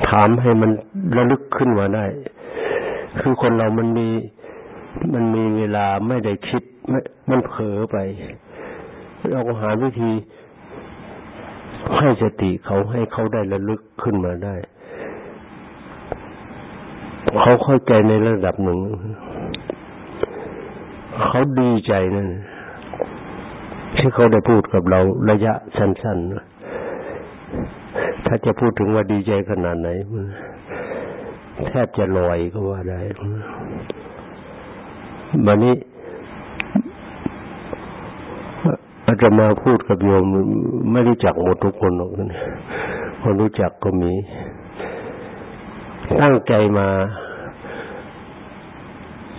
ถามให้มันระลึกขึ้นมาได้ คือคนเรามันมีมันมีเวลาไม่ได้คิด มันเผลอไปเราก็หาวิธี ให้สติเขาให้เขาได้ระลึกขึ้นมาได้ เขาเข้าใจในระดับหนึ่ง เขาดีใจนั่นที่เขาได้พูดกับเราระยะสั้นๆ ถ้าจะพูดถึงว่าดีใจขนาดไหน แทบจะลอยก็ว่าได้บันนี้ อาจะมาพูดกับโยมไม่รู้จักหมดทุกคนหรอกนะคนรู้จักก็มี ตั้งใจมา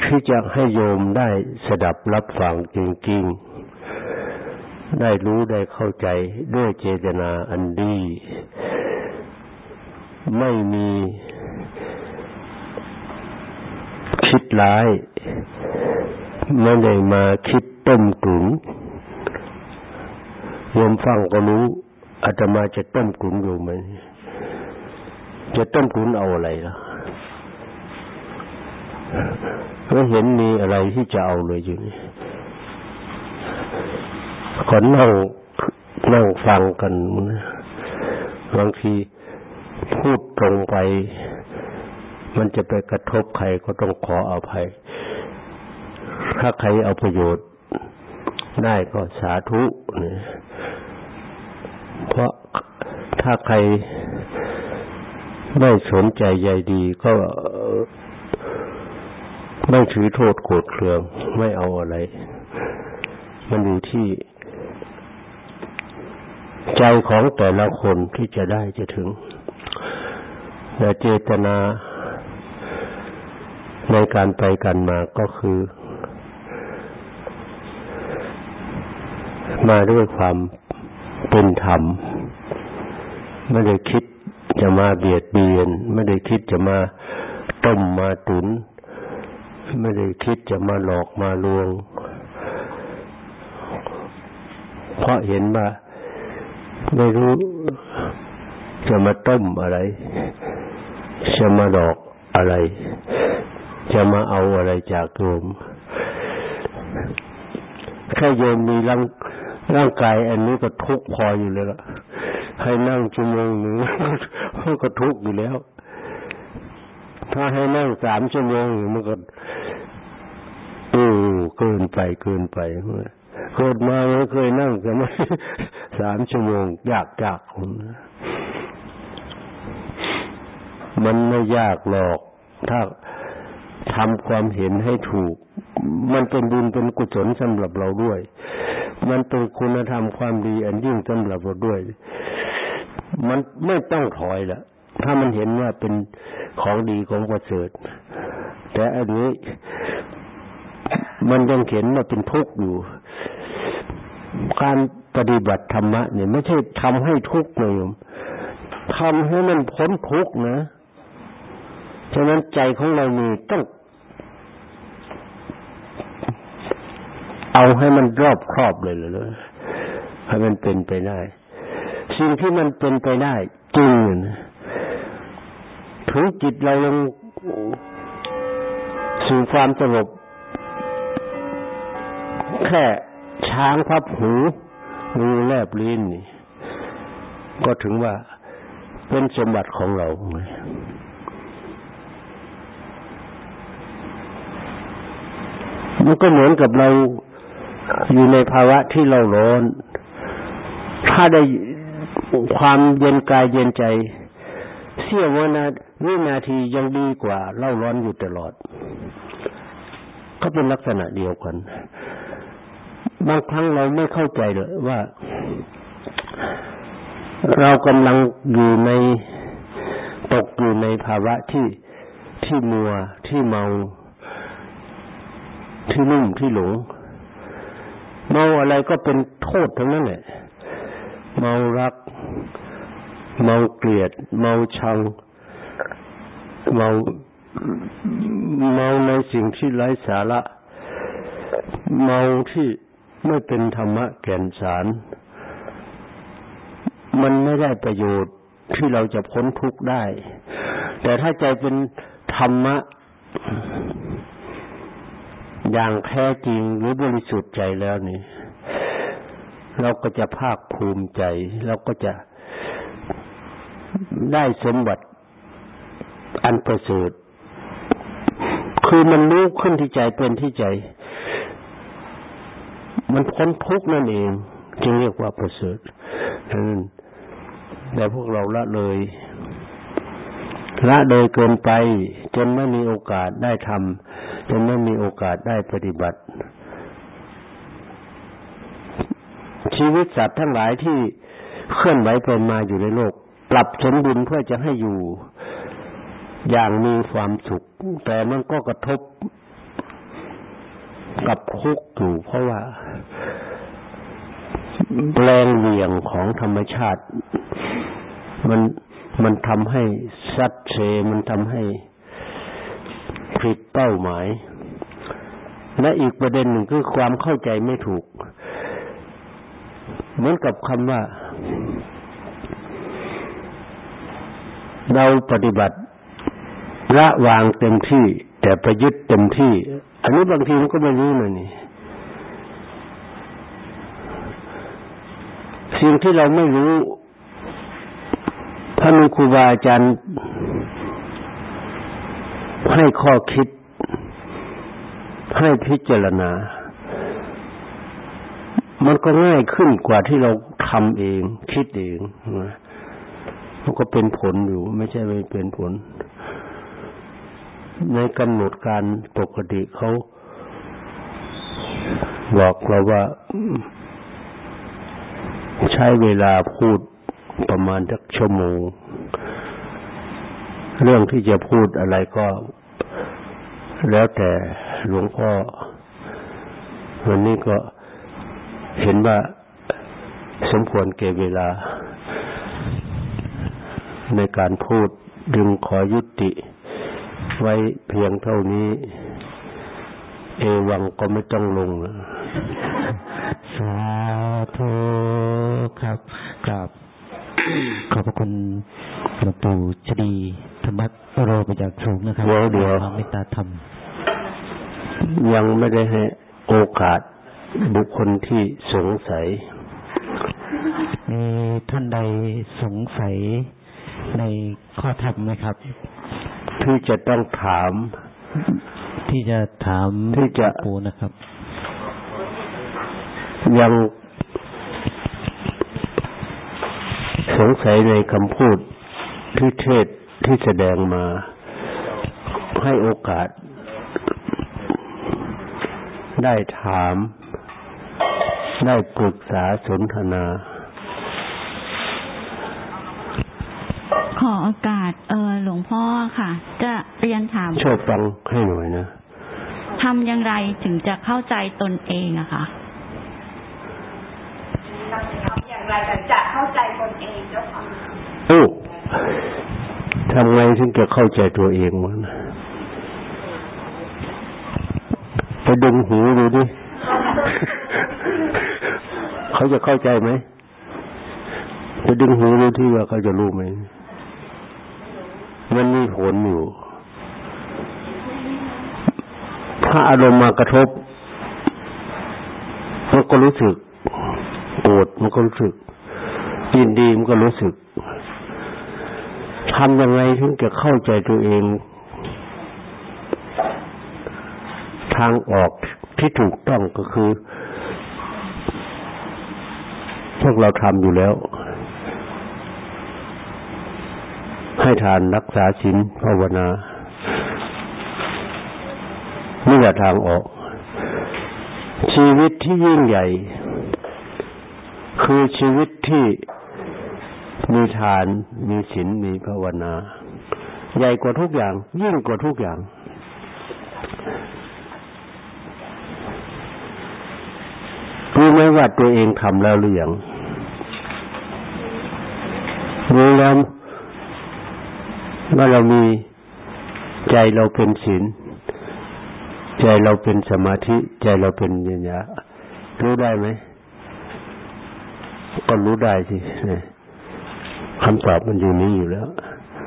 ที่จะให้โยมได้สดับรับฟังจริงๆ ได้รู้ได้เข้าใจด้วยเจตนาอันดี ไม่มีคิดร้าย ไม่ได้มาคิดต้มกุน โยมฟังก็รู้อาตมาจะต้มกุนอยู่ไหมจะต้มกุนเอาอะไรล่ะไม่เห็นมีอะไรที่จะเอาเลยอยู่นี่คนนั่งนั่งฟังกันบางทีพูดตรงไป มันจะไปกระทบใครก็ต้องขออภัย ถ้าใครเอาประโยชน์ได้ก็สาธุเนี่ย ถ้าใครไม่สนใจใยดีก็ไม่ถือโทษโกรธเคือง ไม่เอาอะไร มันอยู่ที่ใจของแต่ละคนที่จะได้จะถึงแต่เจตนาในการไปกันมาก็คือ มาด้วยความเป็นธรรม ไม่ได้คิดจะมาเบียดเบียน ไม่ได้คิดจะมาต้มมาตุน ไม่ได้คิดจะมาหลอกมาลวง เพราะเห็นว่าไม่รู้จะมาต้มอะไร จะมาหลอกอะไร จะมาเอาอะไรจากโยมแค่โยมมีร่างร่างกายอันนี้ก็ทุกข์พออยู่เลยละ ให้นั่งชั่วโมงหนึ่งก็ทุกข์อยู่แล้ว ถ้าให้นั่งสามชั่วโมงมันก็โอ้เกินไปเกินไปเกิดมาไม่เคยนั่งแต่ไม่สามชั่วโมงยากยากคนมันไม่ยากหรอก ถ้าทำความเห็นให้ถูก มันเป็นบุญเป็นกุศลสำหรับเราด้วย มันเป็นคุณธรรมความดีอันยิ่งสำหรับเราด้วย มันไม่ต้องถอยละถ้ามันเห็นว่าเป็นของดีของประเสริฐแต่อันนี้มันยังเห็นว่าเป็นทุกข์อยู่ การปฏิบัติธรรมะเนี่ยไม่ใช่ทำให้ทุกข์นะโยมทำให้มันพ้นทุกข์นะฉะนั้นใจของเรามีต้องเอาให้มันรอบครอบเลยเลยให้มันเป็นไปได้ สิ่งที่มันเป็นไปได้จริงถึงจิตเราลงสู่ความสงบแค่ช้างพับหูงูแลบลิ้นนี่ ก็ถึงว่าเป็นสมบัติของเราไงมันก็เหมือนกับเราอยู่ในภาวะที่เราร้อน ถ้าได้ ความเย็นกายเย็นใจ เสี้ยววินาวินาทียังดีกว่าเล่าร้อนอยู่ตลอดก็เป็นลักษณะเดียวกัน บางครั้งเราไม่เข้าใจเลยว่า เรากำลังอยู่ในตกอยู่ในภาวะที่ที่มัวที่เมา ที่นุ่มที่หลงเมาอะไรก็เป็นโทษทั้งนั้นแหละ เมารัก เมาเกลียด เมาชัง เมาเมาในสิ่งที่ไร้สาระ เมาที่ไม่เป็นธรรมะแก่นสาร มันไม่ได้ประโยชน์ที่เราจะพ้นทุกข์ได้ แต่ถ้าใจเป็นธรรมะ อย่างแท้จริงหรือบริสุทธิ์ใจแล้วนี่ เราก็จะภาคภูมิใจ เราก็จะได้สมบัติอันประเสริฐคือมันรู้ขึ้นที่ใจเป็นที่ใจ มันพ้นทุกข์นั่นเอง จึงเรียกว่าประเสริฐนั้นแต่พวกเราละเลยละเลยเกินไป จนไม่มีโอกาสได้ทำจนไม่มีโอกาสได้ปฏิบัติ ชีวิตสัตว์ทั้งหลายที่เคลื่อนไหวไปมาอยู่ในโลก ปรับสมดุลเพื่อจะให้อยู่อย่างมีความสุข แต่มันก็กระทบกับคุกอยู่เพราะว่าแรงเหวี่ยงของธรรมชาติ มันมันทำให้ซัดเซมันทำให้ผิดเป้าหมาย และอีกประเด็นหนึ่งคือความเข้าใจไม่ถูก เหมือนกับคำว่า เราปฏิบัติละวางเต็มที่ แต่ไปยึดเต็มที่ อันนี้บางทีมันก็ไม่รู้นะนี่สิ่งที่เราไม่รู้ถ้ามีครูบาอาจารย์ให้ข้อคิด ให้พิจารณา มันก็ง่ายขึ้นกว่าที่เราทำเอง คิดเองนะมันก็เป็นผลอยู่ ไม่ใช่ไม่เป็นผล ในกำหนดการปกติเขาบอกเราว่าใช้เวลาพูดประมาณสักชั่วโมง เรื่องที่จะพูดอะไรก็ แล้วแต่หลวงพ่อวันนี้ก็ เห็นว่าสมควรเก็บเวลา ในการพูดดึงขอยุติ ไว้เพียงเท่านี้ เอวังก็ไม่ต้องลงสาธุครับกราบขอบพระคุณหลวงปู่ชดีธรรมโรประจากสูงนะครับเดี๋ยวเดี๋ยวความเมตตาธรรมยังไม่ได้ให้โอกาส บุคคลที่สงสัย มีท่านใดสงสัยในข้อธรรมไหมครับ ที่จะต้องถาม ที่จะถามที่จะหลวงปู่นะครับ ยังสงสัยในคำพูดที่เทศที่แสดงมาให้โอกาสได้ถาม ได้ปรึกษาสนทนา ขอโอกาสเออหลวงพ่อค่ะ จะเรียนถามช่วยฟังให้หน่อยนะทำอย่างไรถึงจะเข้าใจตนเองอะค่ะเราจะทำอย่างไรถึงจะเข้าใจตนเองเจ้าค่ะโอ้ทำไงถึงจะเข้าใจตัวเองวะนะไปดึงหูดูดิ เขาจะเข้าใจไหมไปดึงหูดูที่ว่าเขาจะรู้ไหมมันมีผลอยู่ ถ้าอารมณ์มากระทบ มันก็รู้สึกโกรธมันก็รู้สึกยินดีมันก็รู้สึกทำยังไงถึงจะเข้าใจตัวเอง ทางออกที่ถูกต้องก็คือ กเราทำอยู่แล้ว ให้ทานรักษาศีลภาวนานี่แหละทางออก ชีวิตที่ยิ่งใหญ่ คือชีวิตที่มีทานมีศีลมีภาวนา ใหญ่กว่าทุกอย่าง ยิ่งกว่าทุกอย่าง รู้ไหมว่าตัวเองทำแล้วหรือยังรู้ แล้วว่าเรามีใจเราเป็นศีลใจเราเป็นสมาธิ ใจเราเป็นปัญญารู้ได้ไหมก็รู้ได้สิคำตอบมันอยู่นี้อยู่แล้ว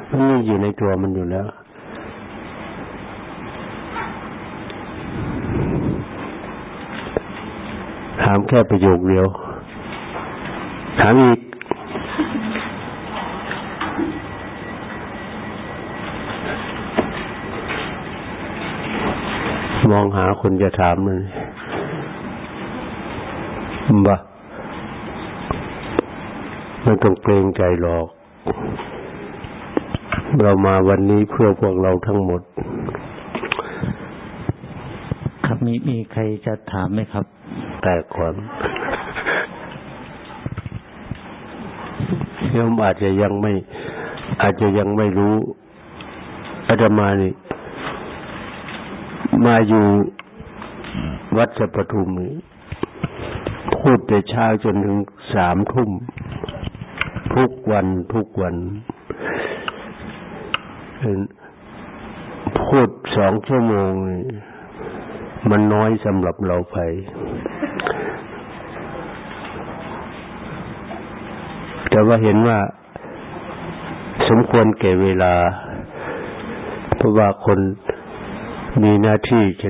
มันมีอยู่ในตัวมันอยู่แล้ว ถามแค่ประโยคเดียว ถามอีก มองหา คนจะถามมันบ่ไม่ต้องเกรงใจหรอก เรามาวันนี้เพื่อพวกเราทั้งหมด ครับมีมีใครจะถามไหมครับ แต่ก่อนโยมอาจจะยังไม่ อาจจะยังไม่รู้อาตมานี่ มาอยู่ วัดสัปทุมพูดแต่เช้าจนถึงสามทุ่ม ทุกวันทุกวัน พูดสองชั่วโมง มันน้อยสำหรับเราไป แต่ว่าเห็นว่าสมควรแก่เวลา เพราะว่าคนมีหน้าที่จะ